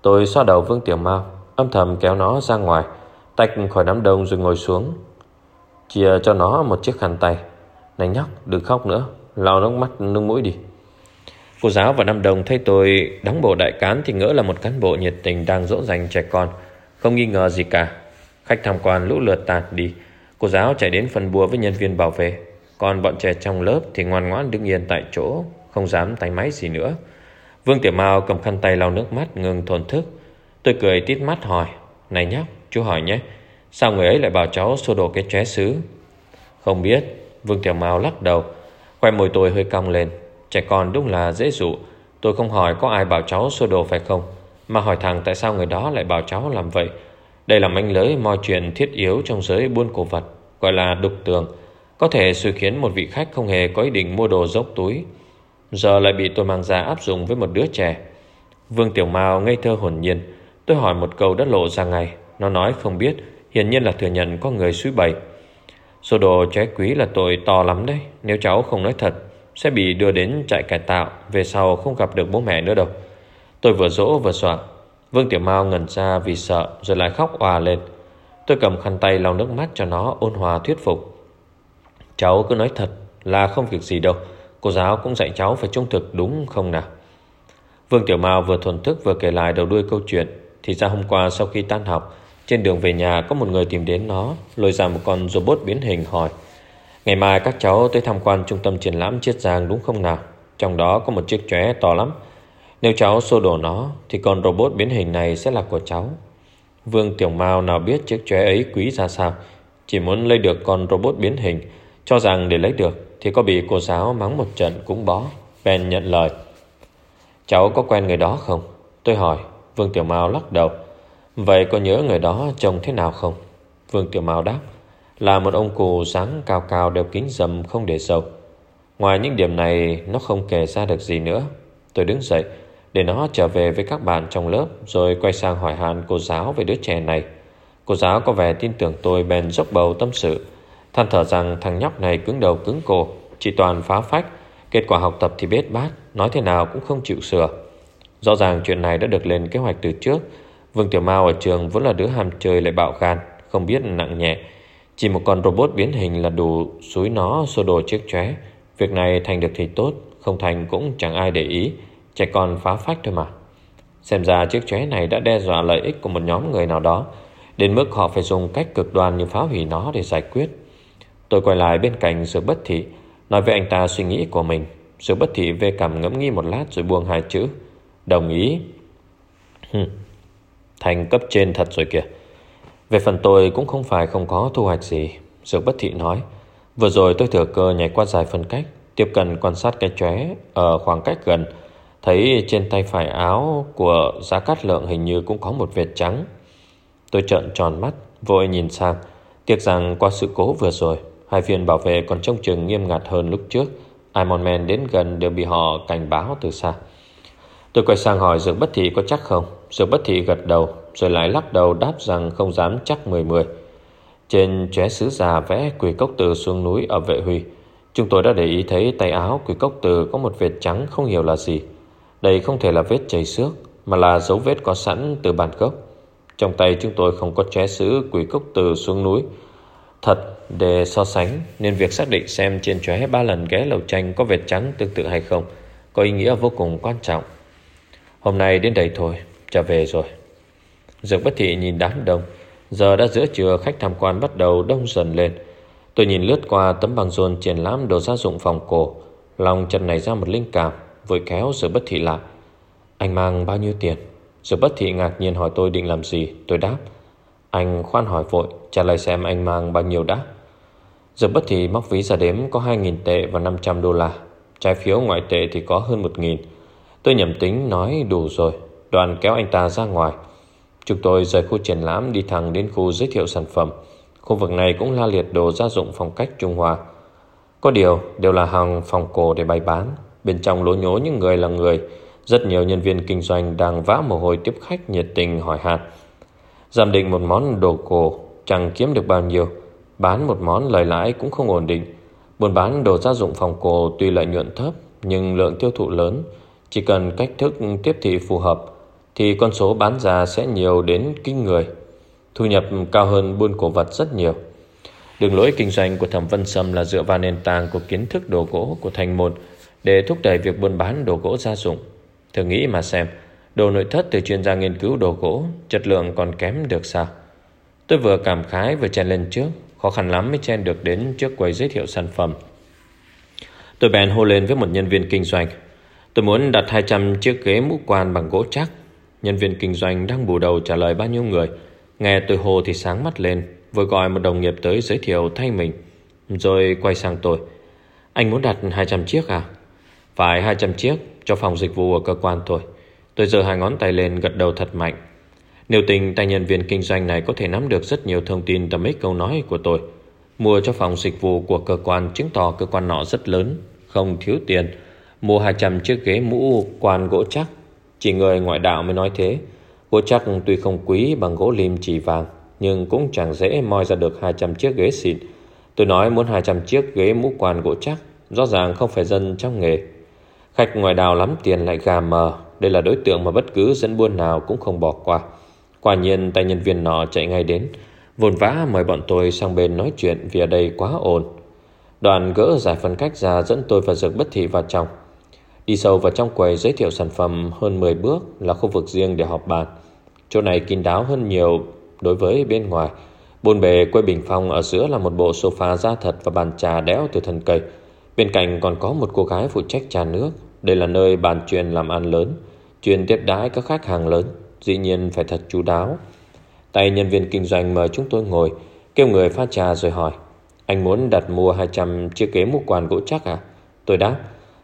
Tôi xoa đầu Vương Tiểu Mao Âm thầm kéo nó ra ngoài, Tách khỏi đám đông rồi ngồi xuống. Chia cho nó một chiếc khăn tay. Này nhóc, đừng khóc nữa, Lau nước mắt, nước mũi đi. Cô giáo và Nam Đồng thấy tôi đóng bộ đại cán Thì ngỡ là một cán bộ nhiệt tình đang dỗ dành trẻ con, Không nghi ngờ gì cả. Khách tham quan lũ lượt tạt đi. Cô giáo chạy đến phần bùa với nhân viên bảo vệ. Còn bọn trẻ trong lớp thì ngoan ngoãn đứng yên tại chỗ, Không dám tay máy gì nữa. Vương Tiểu Mao cầm khăn tay lau nước mắt, ngừng thổn thức. Tôi cười tít mắt hỏi, Này nhóc, chú hỏi nhé, Sao người ấy lại bảo cháu xô đổ cái ché xứ? Không biết. Vương Tiểu Mao lắc đầu. Khoe môi tôi hơi cong lên. Trẻ con đúng là dễ dụ. Tôi không hỏi có ai bảo cháu xô đồ phải không, Mà hỏi thằng tại sao người đó lại bảo cháu làm vậy. Đây là manh lưới mọi chuyện thiết yếu trong giới buôn cổ vật, Gọi là đục tường. Có thể sự khiến một vị khách không hề có ý định mua đồ dốc túi. Giờ lại bị tôi mang ra áp dụng với một đứa trẻ. Vương Tiểu Mao ngây thơ hồn nhiên. Tôi hỏi một câu đã lộ ra ngay. Nó nói không biết, Hiển nhiên là thừa nhận có người suy bậy. Số đồ trái quý là tội to lắm đấy. Nếu cháu không nói thật, Sẽ bị đưa đến trại cải tạo. Về sau không gặp được bố mẹ nữa đâu. Tôi vừa dỗ vừa soạn. Vương Tiểu Mao ngẩn ra vì sợ, Rồi lại khóc òa lên. Tôi cầm khăn tay lau nước mắt cho nó, ôn hòa thuyết phục. Cháu cứ nói thật là không việc gì đâu. Cô giáo cũng dạy cháu phải trung thực đúng không nào? Vương Tiểu Mao vừa thuần thức vừa kể lại đầu đuôi câu chuyện. Thì ra hôm qua sau khi tan học, Trên đường về nhà có một người tìm đến nó, Lôi ra một con robot biến hình hỏi, Ngày mai các cháu tới tham quan trung tâm triển lãm Chiết Giang đúng không nào? Trong đó có một chiếc chóe to lắm. Nếu cháu xô đổ nó, Thì con robot biến hình này sẽ là của cháu. Vương Tiểu Mao nào biết chiếc chóe ấy quý ra sao? Chỉ muốn lấy được con robot biến hình, Cho rằng để lấy được. Thì có bị cô giáo mắng một trận cũng bó Ben nhận lời. Cháu có quen người đó không? Tôi hỏi. Vương Tiểu Mao lắc đầu. Vậy có nhớ người đó trông thế nào không? Vương Tiểu Mao đáp. Là một ông cụ sáng cao cao đeo kính dầm không để sầu. Ngoài những điểm này, Nó không kể ra được gì nữa. Tôi đứng dậy, để nó trở về với các bạn trong lớp, Rồi quay sang hỏi han cô giáo về đứa trẻ này. Cô giáo có vẻ tin tưởng tôi bèn dốc bầu tâm sự than thở rằng thằng nhóc này cứng đầu cứng cổ, Chỉ toàn phá phách. Kết quả học tập thì bết bát, Nói thế nào cũng không chịu sửa. Rõ ràng chuyện này đã được lên kế hoạch từ trước. Vương Tiểu Mao ở trường vẫn là đứa ham chơi lại bạo gan Không biết nặng nhẹ. Chỉ một con robot biến hình là đủ Xúi nó sô đồ chiếc chóe. Việc này thành được thì tốt, Không thành cũng chẳng ai để ý. Trẻ con phá phách thôi mà. Xem ra chiếc chóe này đã đe dọa lợi ích của một nhóm người nào đó, Đến mức họ phải dùng cách cực đoan như phá hủy nó để giải quyết. Tôi quay lại bên cạnh sự bất thị, Nói với anh ta suy nghĩ của mình. Sự bất thị về cảm ngẫm nghi một lát rồi buông hai chữ. Đồng ý. Thành cấp trên thật rồi kìa. Về phần tôi cũng không phải không có thu hoạch gì. Sự bất thị nói, Vừa rồi tôi thừa cơ nhảy qua dài phân cách, Tiếp cận quan sát cái chóe Ở khoảng cách gần. Thấy trên tay phải áo của giá cát lượng hình như cũng có một vệt trắng. Tôi trợn tròn mắt, Vội nhìn sang, Tiếc rằng qua sự cố vừa rồi Hai viên bảo vệ còn trông chừng nghiêm ngặt hơn lúc trước. Ai mon men đến gần đều bị họ cảnh báo từ xa. Tôi quay sang hỏi Dược Bất Thị có chắc không? Dược Bất Thị gật đầu, Rồi lại lắc đầu đáp rằng không dám chắc mười mười. Trên chóe sứ già vẽ quỷ cốc từ xuống núi ở vệ huy. Chúng tôi đã để ý thấy tay áo quỷ cốc từ có một vệt trắng không hiểu là gì. Đây không thể là vết chảy xước, Mà là dấu vết có sẵn từ bàn gốc. Trong tay chúng tôi không có ché sứ quỷ cốc từ xuống núi Thật để so sánh, Nên việc xác định xem trên chóe ba lần ghé lầu tranh Có vệt trắng tương tự hay không Có ý nghĩa vô cùng quan trọng. Hôm nay đến đây thôi, Trở về rồi. Dược bất thị nhìn đám đông, Giờ đã giữa trưa khách tham quan bắt đầu đông dần lên. Tôi nhìn lướt qua tấm bằng rôn triển lãm đồ gia dụng phòng cổ, Lòng chân này ra một linh cảm, Vội kéo dược bất thị lại. Anh mang bao nhiêu tiền? Dược bất thị ngạc nhiên hỏi tôi định làm gì, Tôi đáp. Anh khoan hỏi vội, Trả lời xem anh mang bao nhiêu đã Dược bất thì móc ví ra đếm Có 2.000 tệ và 500 đô la Trái phiếu ngoại tệ thì có hơn 1.000 Tôi nhầm tính nói đủ rồi, Đoàn kéo anh ta ra ngoài Chúng tôi rời khu triển lãm đi thẳng đến khu giới thiệu sản phẩm. Khu vực này cũng la liệt đồ gia dụng phong cách Trung Hoa. Có điều, đều là hàng phòng cổ để bày bán. Bên trong lố nhố những người là người. Rất nhiều nhân viên kinh doanh đang vã mồ hôi tiếp khách nhiệt tình hỏi hạt Giảm định một món đồ cổ chẳng kiếm được bao nhiêu. Bán một món lời lãi cũng không ổn định. Buôn bán đồ gia dụng phòng cổ tuy lợi nhuận thấp nhưng lượng tiêu thụ lớn. Chỉ cần cách thức tiếp thị phù hợp thì con số bán ra sẽ nhiều đến kinh người. Thu nhập cao hơn buôn cổ vật rất nhiều. Đường lối kinh doanh của Thẩm Vân Sâm là dựa vào nền tảng của kiến thức đồ gỗ của thành một để thúc đẩy việc buôn bán đồ gỗ gia dụng. Thử nghĩ mà xem, đồ nội thất từ chuyên gia nghiên cứu đồ gỗ, chất lượng còn kém được sao? Tôi vừa cảm khái vừa chen lên trước, khó khăn lắm mới chen được đến trước quầy giới thiệu sản phẩm. Tôi bèn hô lên với một nhân viên kinh doanh. Tôi muốn đặt 200 chiếc ghế mũ quan bằng gỗ chắc Nhân viên kinh doanh đang bù đầu trả lời bao nhiêu người Nghe tôi hô thì sáng mắt lên Vừa gọi một đồng nghiệp tới giới thiệu thay mình Rồi quay sang tôi Anh muốn đặt 200 chiếc à Phải 200 chiếc Cho phòng dịch vụ ở cơ quan tôi Tôi giơ hai ngón tay lên gật đầu thật mạnh. Nếu tình tay nhân viên kinh doanh này Có thể nắm được rất nhiều thông tin Từ mấy câu nói của tôi, Mua cho phòng dịch vụ của cơ quan Chứng tỏ cơ quan nọ rất lớn, Không thiếu tiền, Mua 200 chiếc ghế mũ quan gỗ chắc, chỉ người ngoại đạo mới nói thế. Gỗ chắc tuy không quý bằng gỗ lim chỉ vàng, Nhưng cũng chẳng dễ moi ra được 200 chiếc ghế xịn. Tôi nói muốn 200 chiếc ghế mũ quan gỗ chắc, Rõ ràng không phải dân trong nghề. Khách ngoại đạo lắm tiền lại gà mờ. Đây là đối tượng mà bất cứ dẫn buôn nào cũng không bỏ qua Quả nhiên tay nhân viên nọ chạy ngay đến Vồn vã mời bọn tôi sang bên nói chuyện Vì ở đây quá ồn Đoàn gỡ giải phân cách ra dẫn tôi và dược bất thị vào trong Đi sâu vào trong quầy giới thiệu sản phẩm hơn 10 bước là khu vực riêng để họp bàn. Chỗ này kín đáo hơn nhiều đối với bên ngoài. Bồn bề quê bình phong ở giữa là một bộ sofa da thật và bàn trà đẽo từ thân cây. Bên cạnh còn có một cô gái phụ trách trà nước. Đây là nơi bàn chuyện làm ăn lớn, chuyên tiếp đãi các khách hàng lớn. Dĩ nhiên phải thật chú đáo. Tay nhân viên kinh doanh mời chúng tôi ngồi, kêu người pha trà rồi hỏi. Anh muốn đặt mua 200 chiếc ghế mũ quan gỗ chắc à? Tôi đáp.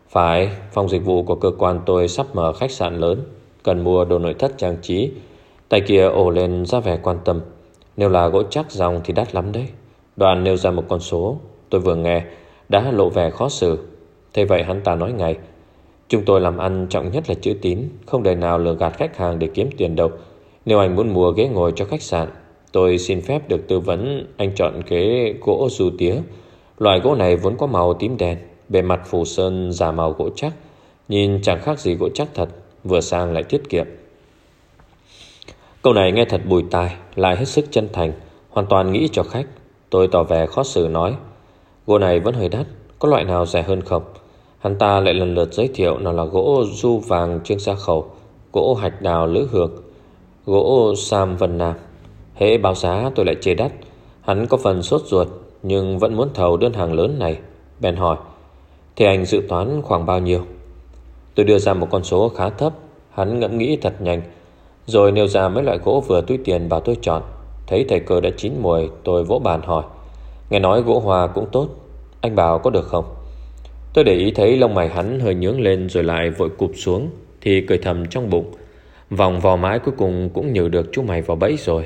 Phải, phòng dịch vụ của cơ quan tôi sắp mở khách sạn lớn, cần mua đồ nội thất trang trí. Tay kia ổ lên ra vẻ quan tâm. Nếu là gỗ chắc dòng thì đắt lắm đấy. Đoàn nêu ra một con số, tôi vừa nghe, đã lộ vẻ khó xử. Thế vậy hắn ta nói ngay, chúng tôi làm ăn trọng nhất là chữ tín, không đời nào lừa gạt khách hàng để kiếm tiền đâu. Nếu anh muốn mua ghế ngồi cho khách sạn, tôi xin phép được tư vấn anh chọn ghế gỗ dù tía. Loại gỗ này vốn có màu tím đen, Bề mặt phủ sơn giả màu gỗ chắc Nhìn chẳng khác gì gỗ chắc thật Vừa sang lại tiết kiệm Câu này nghe thật bùi tai Lại hết sức chân thành Hoàn toàn nghĩ cho khách Tôi tỏ vẻ khó xử nói Gỗ này vẫn hơi đắt Có loại nào rẻ hơn không Hắn ta lại lần lượt giới thiệu Nào là gỗ du vàng trương xa khẩu, Gỗ hạch đào lữ hược, Gỗ sam vân nam Hễ báo giá tôi lại chê đắt. Hắn có phần sốt ruột, Nhưng vẫn muốn thầu đơn hàng lớn này. Bèn hỏi thì anh dự toán khoảng bao nhiêu? Tôi đưa ra một con số khá thấp. Hắn ngẫm nghĩ thật nhanh, Rồi nêu ra mấy loại gỗ vừa túi tiền bảo tôi chọn. Thấy thầy cờ đã chín mùi Tôi vỗ bàn hỏi, Nghe nói gỗ hòa cũng tốt, Anh bảo có được không? Tôi để ý thấy lông mày hắn hơi nhướng lên Rồi lại vội cụp xuống, Thì cười thầm trong bụng. Vòng vò mãi cuối cùng cũng nhử được chú mày vào bẫy rồi.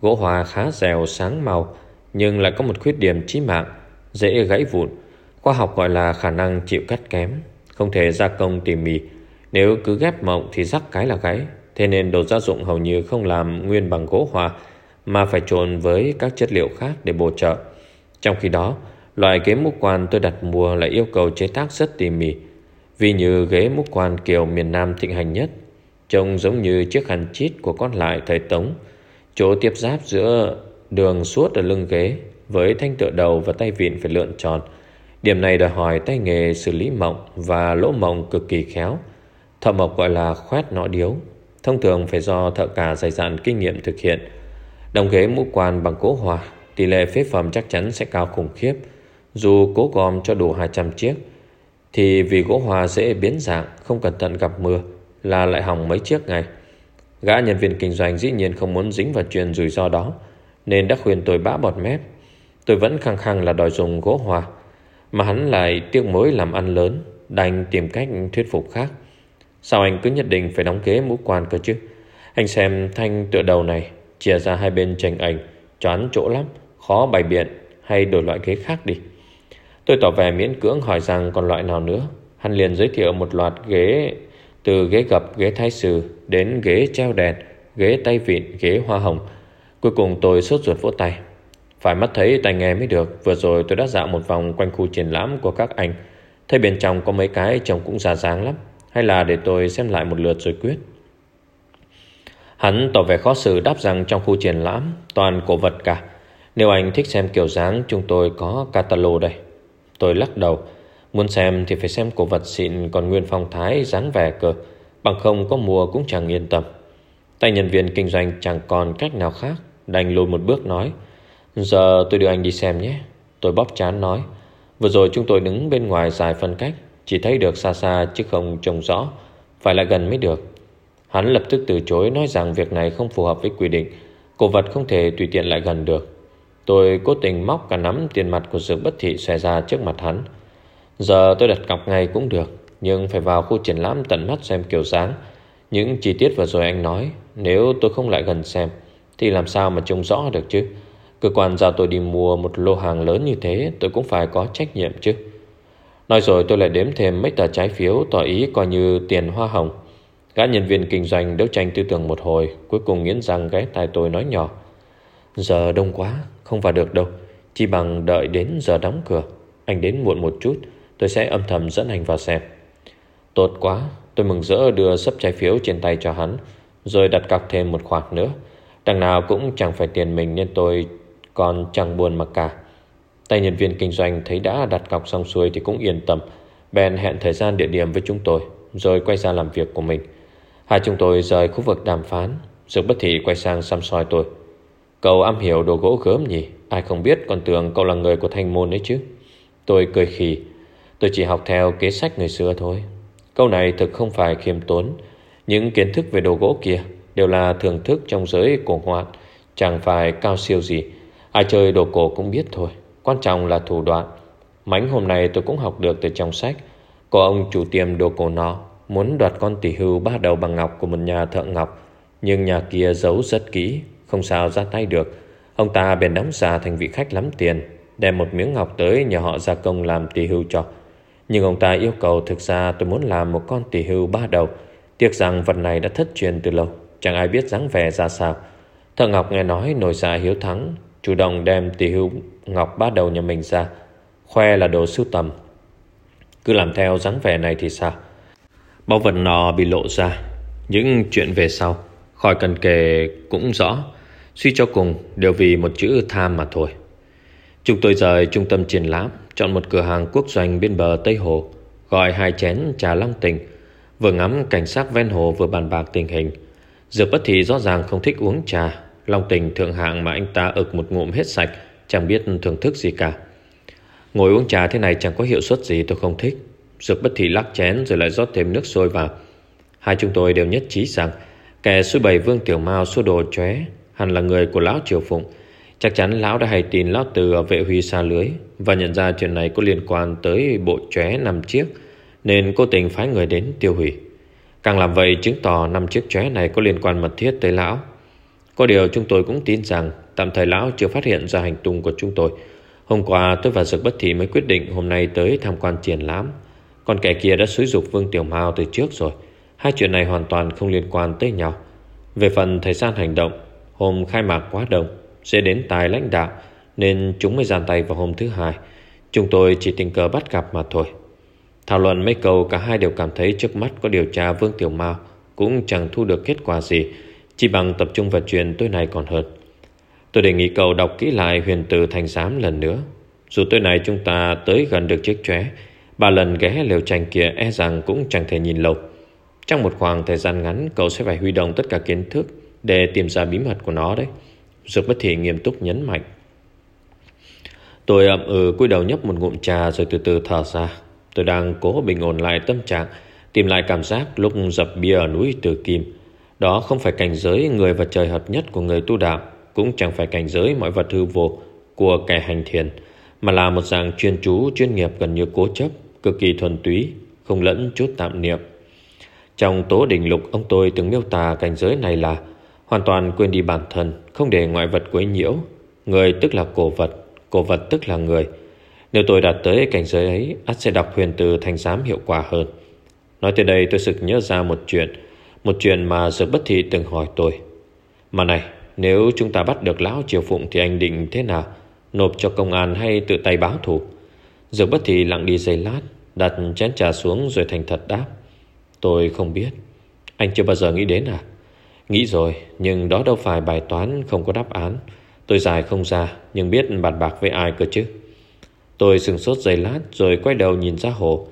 Gỗ hòa khá dẻo, sáng màu, Nhưng lại có một khuyết điểm chí mạng, Dễ gãy vụn. Khoa học gọi là khả năng chịu cắt kém, Không thể gia công tỉ mỉ. Nếu cứ ghép mộng thì rắc cái là gãy, Thế nên đồ gia dụng hầu như không làm nguyên bằng gỗ hòa Mà phải trộn với các chất liệu khác để bổ trợ. Trong khi đó Loại ghế múc quan tôi đặt mua lại yêu cầu chế tác rất tỉ mỉ Vì như ghế múc quan kiểu miền Nam thịnh hành nhất Trông giống như chiếc khăn chít của con lại thời Tống Chỗ tiếp giáp giữa đường suốt ở lưng ghế với thanh tựa đầu và tay vịn phải lượn tròn. Điểm này đòi hỏi tay nghề xử lý mộng và lỗ mộng cực kỳ khéo. Thợ mộc gọi là khoét nọ điếu. Thông thường phải do thợ cả dày dặn kinh nghiệm thực hiện. Đồng ghế mũ quan bằng gỗ hòa, tỷ lệ phế phẩm chắc chắn sẽ cao khủng khiếp. Dù cố gom cho đủ 200 chiếc, thì vì gỗ hòa dễ biến dạng, không cẩn thận gặp mưa, là lại hỏng mấy chiếc ngày. Gã nhân viên kinh doanh dĩ nhiên không muốn dính vào chuyện rủi ro đó, nên đã khuyên tôi bã bọt mép. Tôi vẫn khăng khăng là đòi dùng gỗ hòa, mà hắn lại tiếc mối làm ăn lớn, đành tìm cách thuyết phục khác. Sao anh cứ nhất định phải đóng ghế mũ quan cơ chứ? Anh xem thanh tựa đầu này, chia ra hai bên tranh ảnh, choán chỗ lắm, khó bày biện, hay đổi loại ghế khác đi. Tôi tỏ vẻ miễn cưỡng hỏi rằng còn loại nào nữa. Hắn liền giới thiệu một loạt ghế từ ghế gập, ghế thái sư đến ghế treo đèn, ghế tay vịn, ghế hoa hồng. Cuối cùng tôi sốt ruột vỗ tay. Phải mắt thấy tai nghe mới được. Vừa rồi tôi đã dạo một vòng quanh khu triển lãm của các anh. Thấy bên trong có mấy cái trông cũng già dáng lắm. Hay là để tôi xem lại một lượt rồi quyết. Hắn tỏ vẻ khó xử đáp rằng trong khu triển lãm toàn cổ vật cả. Nếu anh thích xem kiểu dáng chúng tôi có catalog đây. Tôi lắc đầu. Muốn xem thì phải xem cổ vật xịn còn nguyên phong thái dáng vẻ cơ. Bằng không có mua cũng chẳng yên tâm. Tay nhân viên kinh doanh chẳng còn cách nào khác. Đành lùi một bước nói. Giờ tôi đưa anh đi xem nhé. Tôi bóp chán nói. Vừa rồi chúng tôi đứng bên ngoài dài phân cách. Chỉ thấy được xa xa chứ không trông rõ. Phải là gần mới được. Hắn lập tức từ chối nói rằng việc này không phù hợp với quy định. Cổ vật không thể tùy tiện lại gần được. Tôi cố tình móc cả nắm tiền mặt của dược bất thị xòe ra trước mặt hắn. Giờ tôi đặt cọc ngay cũng được, nhưng phải vào khu triển lãm tận mắt xem kiểu dáng. Những chi tiết vừa rồi anh nói, nếu tôi không lại gần xem, thì làm sao mà trông rõ được chứ? Cơ quan giao tôi đi mua một lô hàng lớn như thế, tôi cũng phải có trách nhiệm chứ. Nói rồi tôi lại đếm thêm mấy tờ trái phiếu tỏ ý coi như tiền hoa hồng. Các nhân viên kinh doanh đấu tranh tư tưởng một hồi, cuối cùng nghiến răng ghé tai tôi nói nhỏ. Giờ đông quá, không vào được đâu. Chỉ bằng đợi đến giờ đóng cửa. Anh đến muộn một chút, Tôi sẽ âm thầm dẫn anh vào xem. Tốt quá, Tôi mừng rỡ đưa sấp trái phiếu trên tay cho hắn, Rồi đặt cọc thêm một khoản nữa. Đằng nào cũng chẳng phải tiền mình Nên tôi còn chẳng buồn mặc cả. Tay nhân viên kinh doanh thấy đã đặt cọc xong xuôi Thì cũng yên tâm, Bèn hẹn thời gian địa điểm với chúng tôi, Rồi quay ra làm việc của mình. Hai chúng tôi rời khu vực đàm phán, Dược bất thị quay sang xăm soi tôi. Cậu am hiểu đồ gỗ gớm nhỉ? Ai không biết còn tưởng cậu là người của thanh môn ấy chứ? Tôi cười khì. Tôi chỉ học theo kế sách người xưa thôi. Câu này thực không phải khiêm tốn. Những kiến thức về đồ gỗ kia Đều là thưởng thức trong giới cổ hoạn Chẳng phải cao siêu gì. Ai chơi đồ cổ cũng biết thôi. Quan trọng là thủ đoạn. Mánh hôm nay tôi cũng học được từ trong sách. Có ông chủ tiệm đồ cổ nó Muốn đoạt con tỷ hưu ba đầu bằng ngọc của một nhà thợ ngọc, Nhưng nhà kia giấu rất kỹ không sao ra tay được. Ông ta bèn đóng giả thành vị khách lắm tiền, Đem một miếng ngọc tới nhờ họ gia công làm tỷ hưu cho. Nhưng ông ta yêu cầu thực ra tôi muốn làm một con tỷ hưu ba đầu. Tiếc rằng vật này đã thất truyền từ lâu, Chẳng ai biết dáng vẻ ra sao. Thợ Ngọc nghe nói nổi dạ hiếu thắng, Chủ động đem tỷ hưu Ngọc ba đầu nhà mình ra, Khoe là đồ sưu tầm. Cứ làm theo dáng vẻ này thì sao? Báu vật nọ bị lộ ra, Những chuyện về sau, Khỏi cần kể cũng rõ. Suy cho cùng đều vì một chữ tham mà thôi. Chúng tôi rời trung tâm triển lãm, Chọn một cửa hàng quốc doanh bên bờ Tây Hồ, Gọi hai chén trà long tình Vừa ngắm cảnh sát ven hồ vừa bàn bạc tình hình. Dược bất thị rõ ràng không thích uống trà, Long tình thượng hạng mà anh ta ực một ngụm hết sạch, Chẳng biết thưởng thức gì cả. Ngồi uống trà thế này chẳng có hiệu suất gì, tôi không thích. Dược bất thị lắc chén rồi lại rót thêm nước sôi vào. Hai chúng tôi đều nhất trí rằng, Kẻ suy bày Vương Tiểu Mao xua đồ chóe hẳn là người của lão Triều Phụng. Chắc chắn lão đã hay tin lão từ ở vệ huy xa lưới và nhận ra chuyện này có liên quan tới bộ chóe năm chiếc nên cố tình phái người đến tiêu hủy. Càng làm vậy chứng tỏ năm chiếc chóe này có liên quan mật thiết tới lão. Có điều chúng tôi cũng tin rằng tạm thời lão chưa phát hiện ra hành tung của chúng tôi. Hôm qua tôi và Dược Bất Thị mới quyết định hôm nay tới tham quan triển lãm. Còn kẻ kia đã xúi dục Vương Tiểu Mao từ trước rồi. Hai chuyện này hoàn toàn không liên quan tới nhau. Về phần thời gian hành động, hôm khai mạc quá đông, sẽ đến tài lãnh đạo, nên chúng mới giàn tay vào hôm thứ hai. Chúng tôi chỉ tình cờ bắt gặp mà thôi. Thảo luận mấy câu, cả hai đều cảm thấy trước mắt có điều tra Vương Tiểu Mao cũng chẳng thu được kết quả gì. Chỉ bằng tập trung vào chuyện tối nay còn hơn Tôi đề nghị cậu đọc kỹ lại huyền từ thành giám lần nữa Dù tối nay chúng ta tới gần được chiếc chóe, Ba lần ghé liều tranh kia e rằng cũng chẳng thể nhìn lâu Trong một khoảng thời gian ngắn, Cậu sẽ phải huy động tất cả kiến thức để tìm ra bí mật của nó đấy. Dược bất thị nghiêm túc nhấn mạnh. Tôi ậm ừ cúi đầu nhấp một ngụm trà Rồi từ từ thở ra. Tôi đang cố bình ổn lại tâm trạng, Tìm lại cảm giác lúc dập bia ở núi Từ Kim. Đó không phải cảnh giới người và trời hợp nhất của người tu đạo, Cũng chẳng phải cảnh giới mọi vật hư vô Của kẻ hành thiền, Mà là một dạng chuyên chú, chuyên nghiệp gần như cố chấp, Cực kỳ thuần túy, Không lẫn chút tạm niệm. Trong tố đỉnh lục, ông tôi từng miêu tả cảnh giới này là Hoàn toàn quên đi bản thân, Không để ngoại vật quấy nhiễu. Người tức là cổ vật Cổ vật tức là người. Nếu tôi đạt tới cảnh giới ấy, ắt sẽ đọc huyền từ thành giám hiệu quả hơn. Nói tới đây tôi sực nhớ ra một chuyện Một chuyện mà Dược Bất Thị từng hỏi tôi. Mà này, Nếu chúng ta bắt được Lão Triều Phụng Thì anh định thế nào? Nộp cho công an hay tự tay báo thủ Dược Bất Thị lặng đi giây lát, Đặt chén trà xuống rồi thành thật đáp. Tôi không biết. Anh chưa bao giờ nghĩ đến à? Nghĩ rồi, nhưng đó đâu phải bài toán không có đáp án. Tôi dài không ra, Nhưng biết bàn bạc với ai cơ chứ. Tôi sừng sốt giây lát Rồi quay đầu nhìn ra hồ.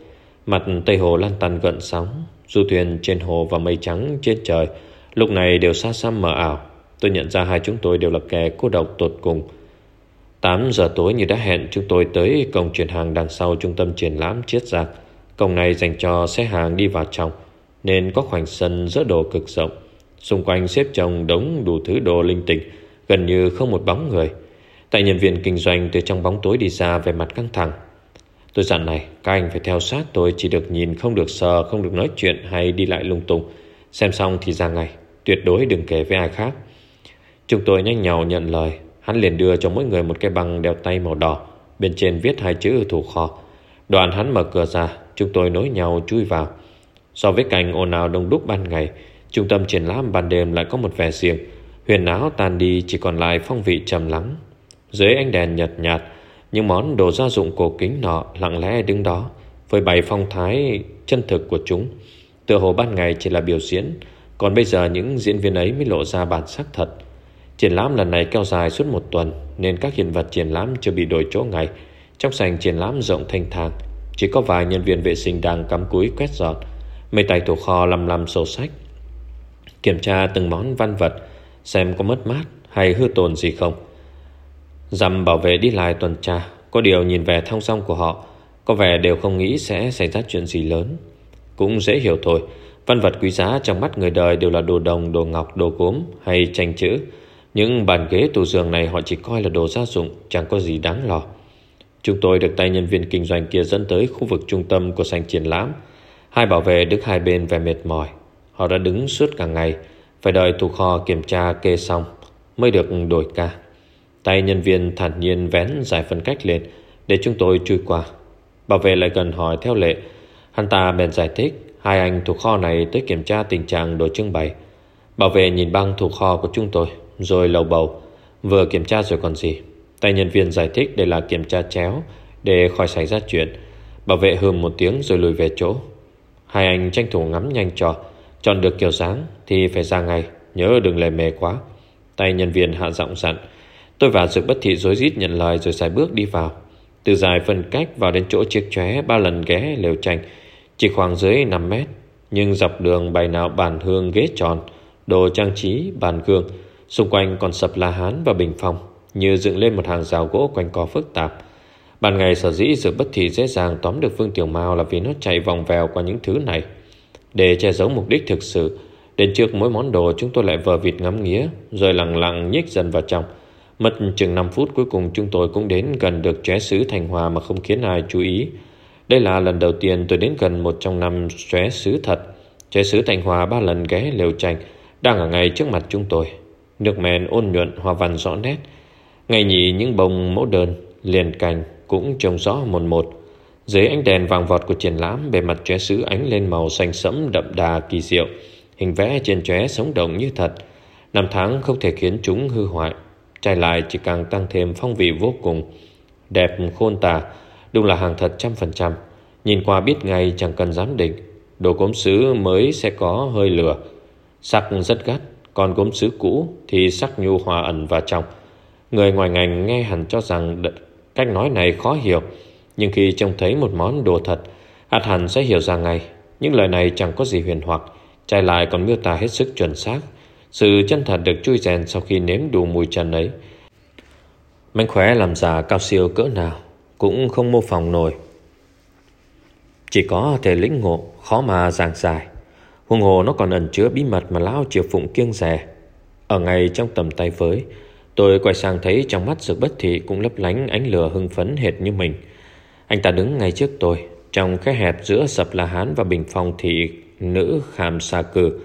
Mặt Tây Hồ lan tăn gợn sóng, Du thuyền trên hồ và mây trắng trên trời. Lúc này đều xa xăm mờ ảo. Tôi nhận ra hai chúng tôi đều là kẻ cô độc tột cùng. 8 giờ tối như đã hẹn, Chúng tôi tới cổng chuyển hàng đằng sau Trung tâm triển lãm chiết giặc Cổng này dành cho xe hàng đi vào trong, Nên có khoảnh sân giữa đồ cực rộng. Xung quanh xếp chồng đống đủ thứ đồ linh tinh, Gần như không một bóng người. Tại nhân viên kinh doanh từ trong bóng tối đi ra Về mặt căng thẳng. Tôi dặn này, các anh phải theo sát tôi, Chỉ được nhìn không được sờ, Không được nói chuyện hay đi lại lung tung. Xem xong thì ra ngay, Tuyệt đối đừng kể với ai khác. Chúng tôi nhanh nhào nhận lời. Hắn liền đưa cho mỗi người một cái băng đeo tay màu đỏ, Bên trên viết hai chữ thủ kho. Đoạn hắn mở cửa ra, Chúng tôi nối nhau chui vào. So với cảnh ồn ào đông đúc ban ngày Trung tâm triển lãm ban đêm lại có một vẻ riêng. Huyền áo tan đi, chỉ còn lại phong vị trầm lắng. Dưới ánh đèn nhật nhạt, Những món đồ gia dụng cổ kính nọ Lặng lẽ đứng đó, Với bày phong thái chân thực của chúng. Tựa hồ ban ngày chỉ là biểu diễn, Còn bây giờ những diễn viên ấy mới lộ ra bản sắc thật. Triển lãm lần này kéo dài suốt một tuần, Nên các hiện vật triển lãm chưa bị đổi chỗ ngày Trong sành triển lãm rộng thanh thang Chỉ có vài nhân viên vệ sinh đang cắm cúi quét dọn. Mấy tay thủ kho lầm lầm sổ sách. Kiểm tra từng món văn vật Xem có mất mát hay hư tồn gì không. Dằm bảo vệ đi lại tuần tra Có điều nhìn vẻ thong song của họ Có vẻ đều không nghĩ sẽ xảy ra chuyện gì lớn. Cũng dễ hiểu thôi Văn vật quý giá trong mắt người đời đều là đồ đồng, đồ ngọc, đồ gốm hay tranh chữ. Những bàn ghế tủ giường này họ chỉ coi là đồ gia dụng Chẳng có gì đáng lo. Chúng tôi được tay nhân viên kinh doanh kia dẫn tới khu vực trung tâm của sành triển lãm. Hai bảo vệ đứng hai bên vẻ mệt mỏi. Họ đã đứng suốt cả ngày, Phải đợi thủ kho kiểm tra kê xong Mới được đổi ca. Tay nhân viên thản nhiên vén giải phân cách lên Để chúng tôi chui qua, Bảo vệ lại gần hỏi theo lệ. Hắn ta bèn giải thích, Hai anh thủ kho này tới kiểm tra tình trạng đồ trưng bày, Bảo vệ nhìn băng thủ kho của chúng tôi, Rồi lầu bầu. Vừa kiểm tra rồi còn gì? Tay nhân viên giải thích đây là kiểm tra chéo Để khỏi xảy ra chuyện, Bảo vệ hừm một tiếng rồi lùi về chỗ. Hai anh tranh thủ ngắm nhanh trò Chọn được kiểu dáng thì phải ra ngay Nhớ đừng lề mề quá. Tay nhân viên hạ giọng dặn Tôi và sự bất thị rối rít nhận lời rồi xài bước đi vào. Từ dài phân cách vào đến chỗ chiếc chóe Ba lần ghé lều tranh Chỉ khoảng dưới 5 mét Nhưng dọc đường bày nào bàn hương ghế tròn Đồ trang trí, bàn gương Xung quanh còn sập la hán và bình phong Như dựng lên một hàng rào gỗ quanh co phức tạp. Ban ngày sở dĩ sự bất thị dễ dàng tóm được Phương Tiểu Mao là vì nó chạy vòng vèo qua những thứ này. Để che giấu mục đích thực sự Đến trước mỗi món đồ chúng tôi lại vờ vịt ngắm nghía Rồi lặng lặng nhích dần vào trong Mất chừng 5 phút cuối cùng chúng tôi cũng đến gần được chóe sứ Thành Hòa mà không khiến ai chú ý. Đây là lần đầu tiên tôi đến gần một trong năm chóe sứ thật. Chóe sứ Thành Hòa ba lần ghé lều tranh đang ở ngay trước mặt chúng tôi. Nước men ôn nhuận hoa văn rõ nét. Ngày nhị những bông mẫu đơn, liền cành cũng trông rõ một một. Dưới ánh đèn vàng vọt của triển lãm, Bề mặt chóe sứ ánh lên màu xanh sẫm đậm đà kỳ diệu. Hình vẽ trên chóe sống động như thật. Năm tháng không thể khiến chúng hư hoại. Trai lại chỉ càng tăng thêm phong vị vô cùng. Đẹp khôn tả, Đúng là hàng thật trăm phần trăm. Nhìn qua biết ngay chẳng cần giám định. Đồ gốm sứ mới sẽ có hơi lửa. Sắc rất gắt, Còn gốm sứ cũ thì sắc nhu hòa ẩn và trong. Người ngoài ngành nghe hẳn cho rằng cách nói này khó hiểu. Nhưng khi trông thấy một món đồ thật, hạt hẳn sẽ hiểu ra ngay. Những lời này chẳng có gì huyền hoặc, Trái lại còn miêu tả hết sức chuẩn xác. Sự chân thật được chui rèn sau khi nếm đủ mùi trần ấy. Mánh khóe làm giả cao siêu cỡ nào Cũng không mô phỏng nổi. Chỉ có thể lĩnh ngộ, Khó mà giảng giải. Huồng hồ nó còn ẩn chứa bí mật Mà Lão Triều Phụng kiêng rẻ Ở ngay trong tầm tay với, Tôi quay sang thấy trong mắt sự bất thị Cũng lấp lánh ánh lửa hưng phấn hệt như mình. Anh ta đứng ngay trước tôi Trong cái hẹp giữa sập La Hán và bình phong thị nữ khảm xa cử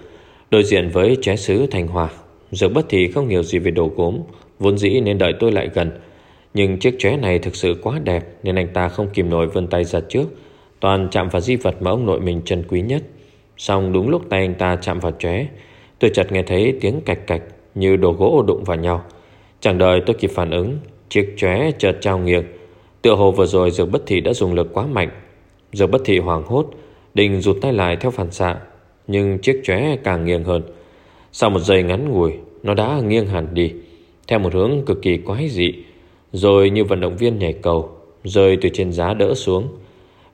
Đối diện với ché sứ Thanh Hòa. Dược bất thì không hiểu gì về đồ gốm Vốn dĩ nên đợi tôi lại gần. Nhưng chiếc ché này thực sự quá đẹp Nên anh ta không kìm nổi vươn tay ra trước Toàn chạm vào di vật mà ông nội mình trân quý nhất. Xong đúng lúc tay anh ta chạm vào ché, Tôi chợt nghe thấy tiếng cạch cạch Như đồ gỗ đụng vào nhau. Chẳng đợi tôi kịp phản ứng Chiếc ché chợt trao nghiêng Tựa hồ vừa rồi dược bất thị đã dùng lực quá mạnh. Dược bất thị hoảng hốt, Định rụt tay lại theo phản xạ, Nhưng chiếc chóe càng nghiêng hơn. Sau một giây ngắn ngủi, Nó đã nghiêng hẳn đi, Theo một hướng cực kỳ quái dị. Rồi như vận động viên nhảy cầu, Rơi từ trên giá đỡ xuống.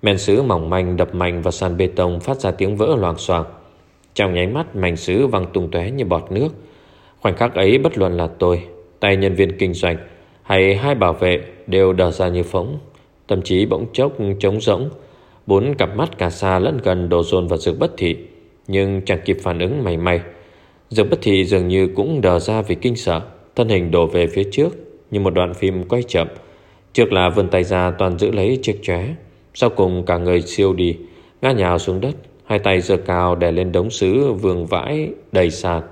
Mèn sứ mỏng manh, đập mạnh vào sàn bê tông Phát ra tiếng vỡ loàng xoàng Trong nháy mắt, mảnh sứ văng tung tóe như bọt nước. Khoảnh khắc ấy bất luận là tôi, Tay nhân viên kinh doanh hay hai bảo vệ đều đờ ra như phóng Tâm trí bỗng chốc trống rỗng, Bốn cặp mắt cả xa lẫn gần đổ dồn vào dược bất thị, Nhưng chẳng kịp phản ứng mảy may. Dược bất thị dường như cũng đờ ra vì kinh sợ, Thân hình đổ về phía trước Như một đoạn phim quay chậm, Trước là vươn tay ra toàn giữ lấy chiếc chóe, Sau cùng cả người siêu đi, Ngã nhào xuống đất, Hai tay giơ cao đè lên đống sứ vương vãi đầy sạt.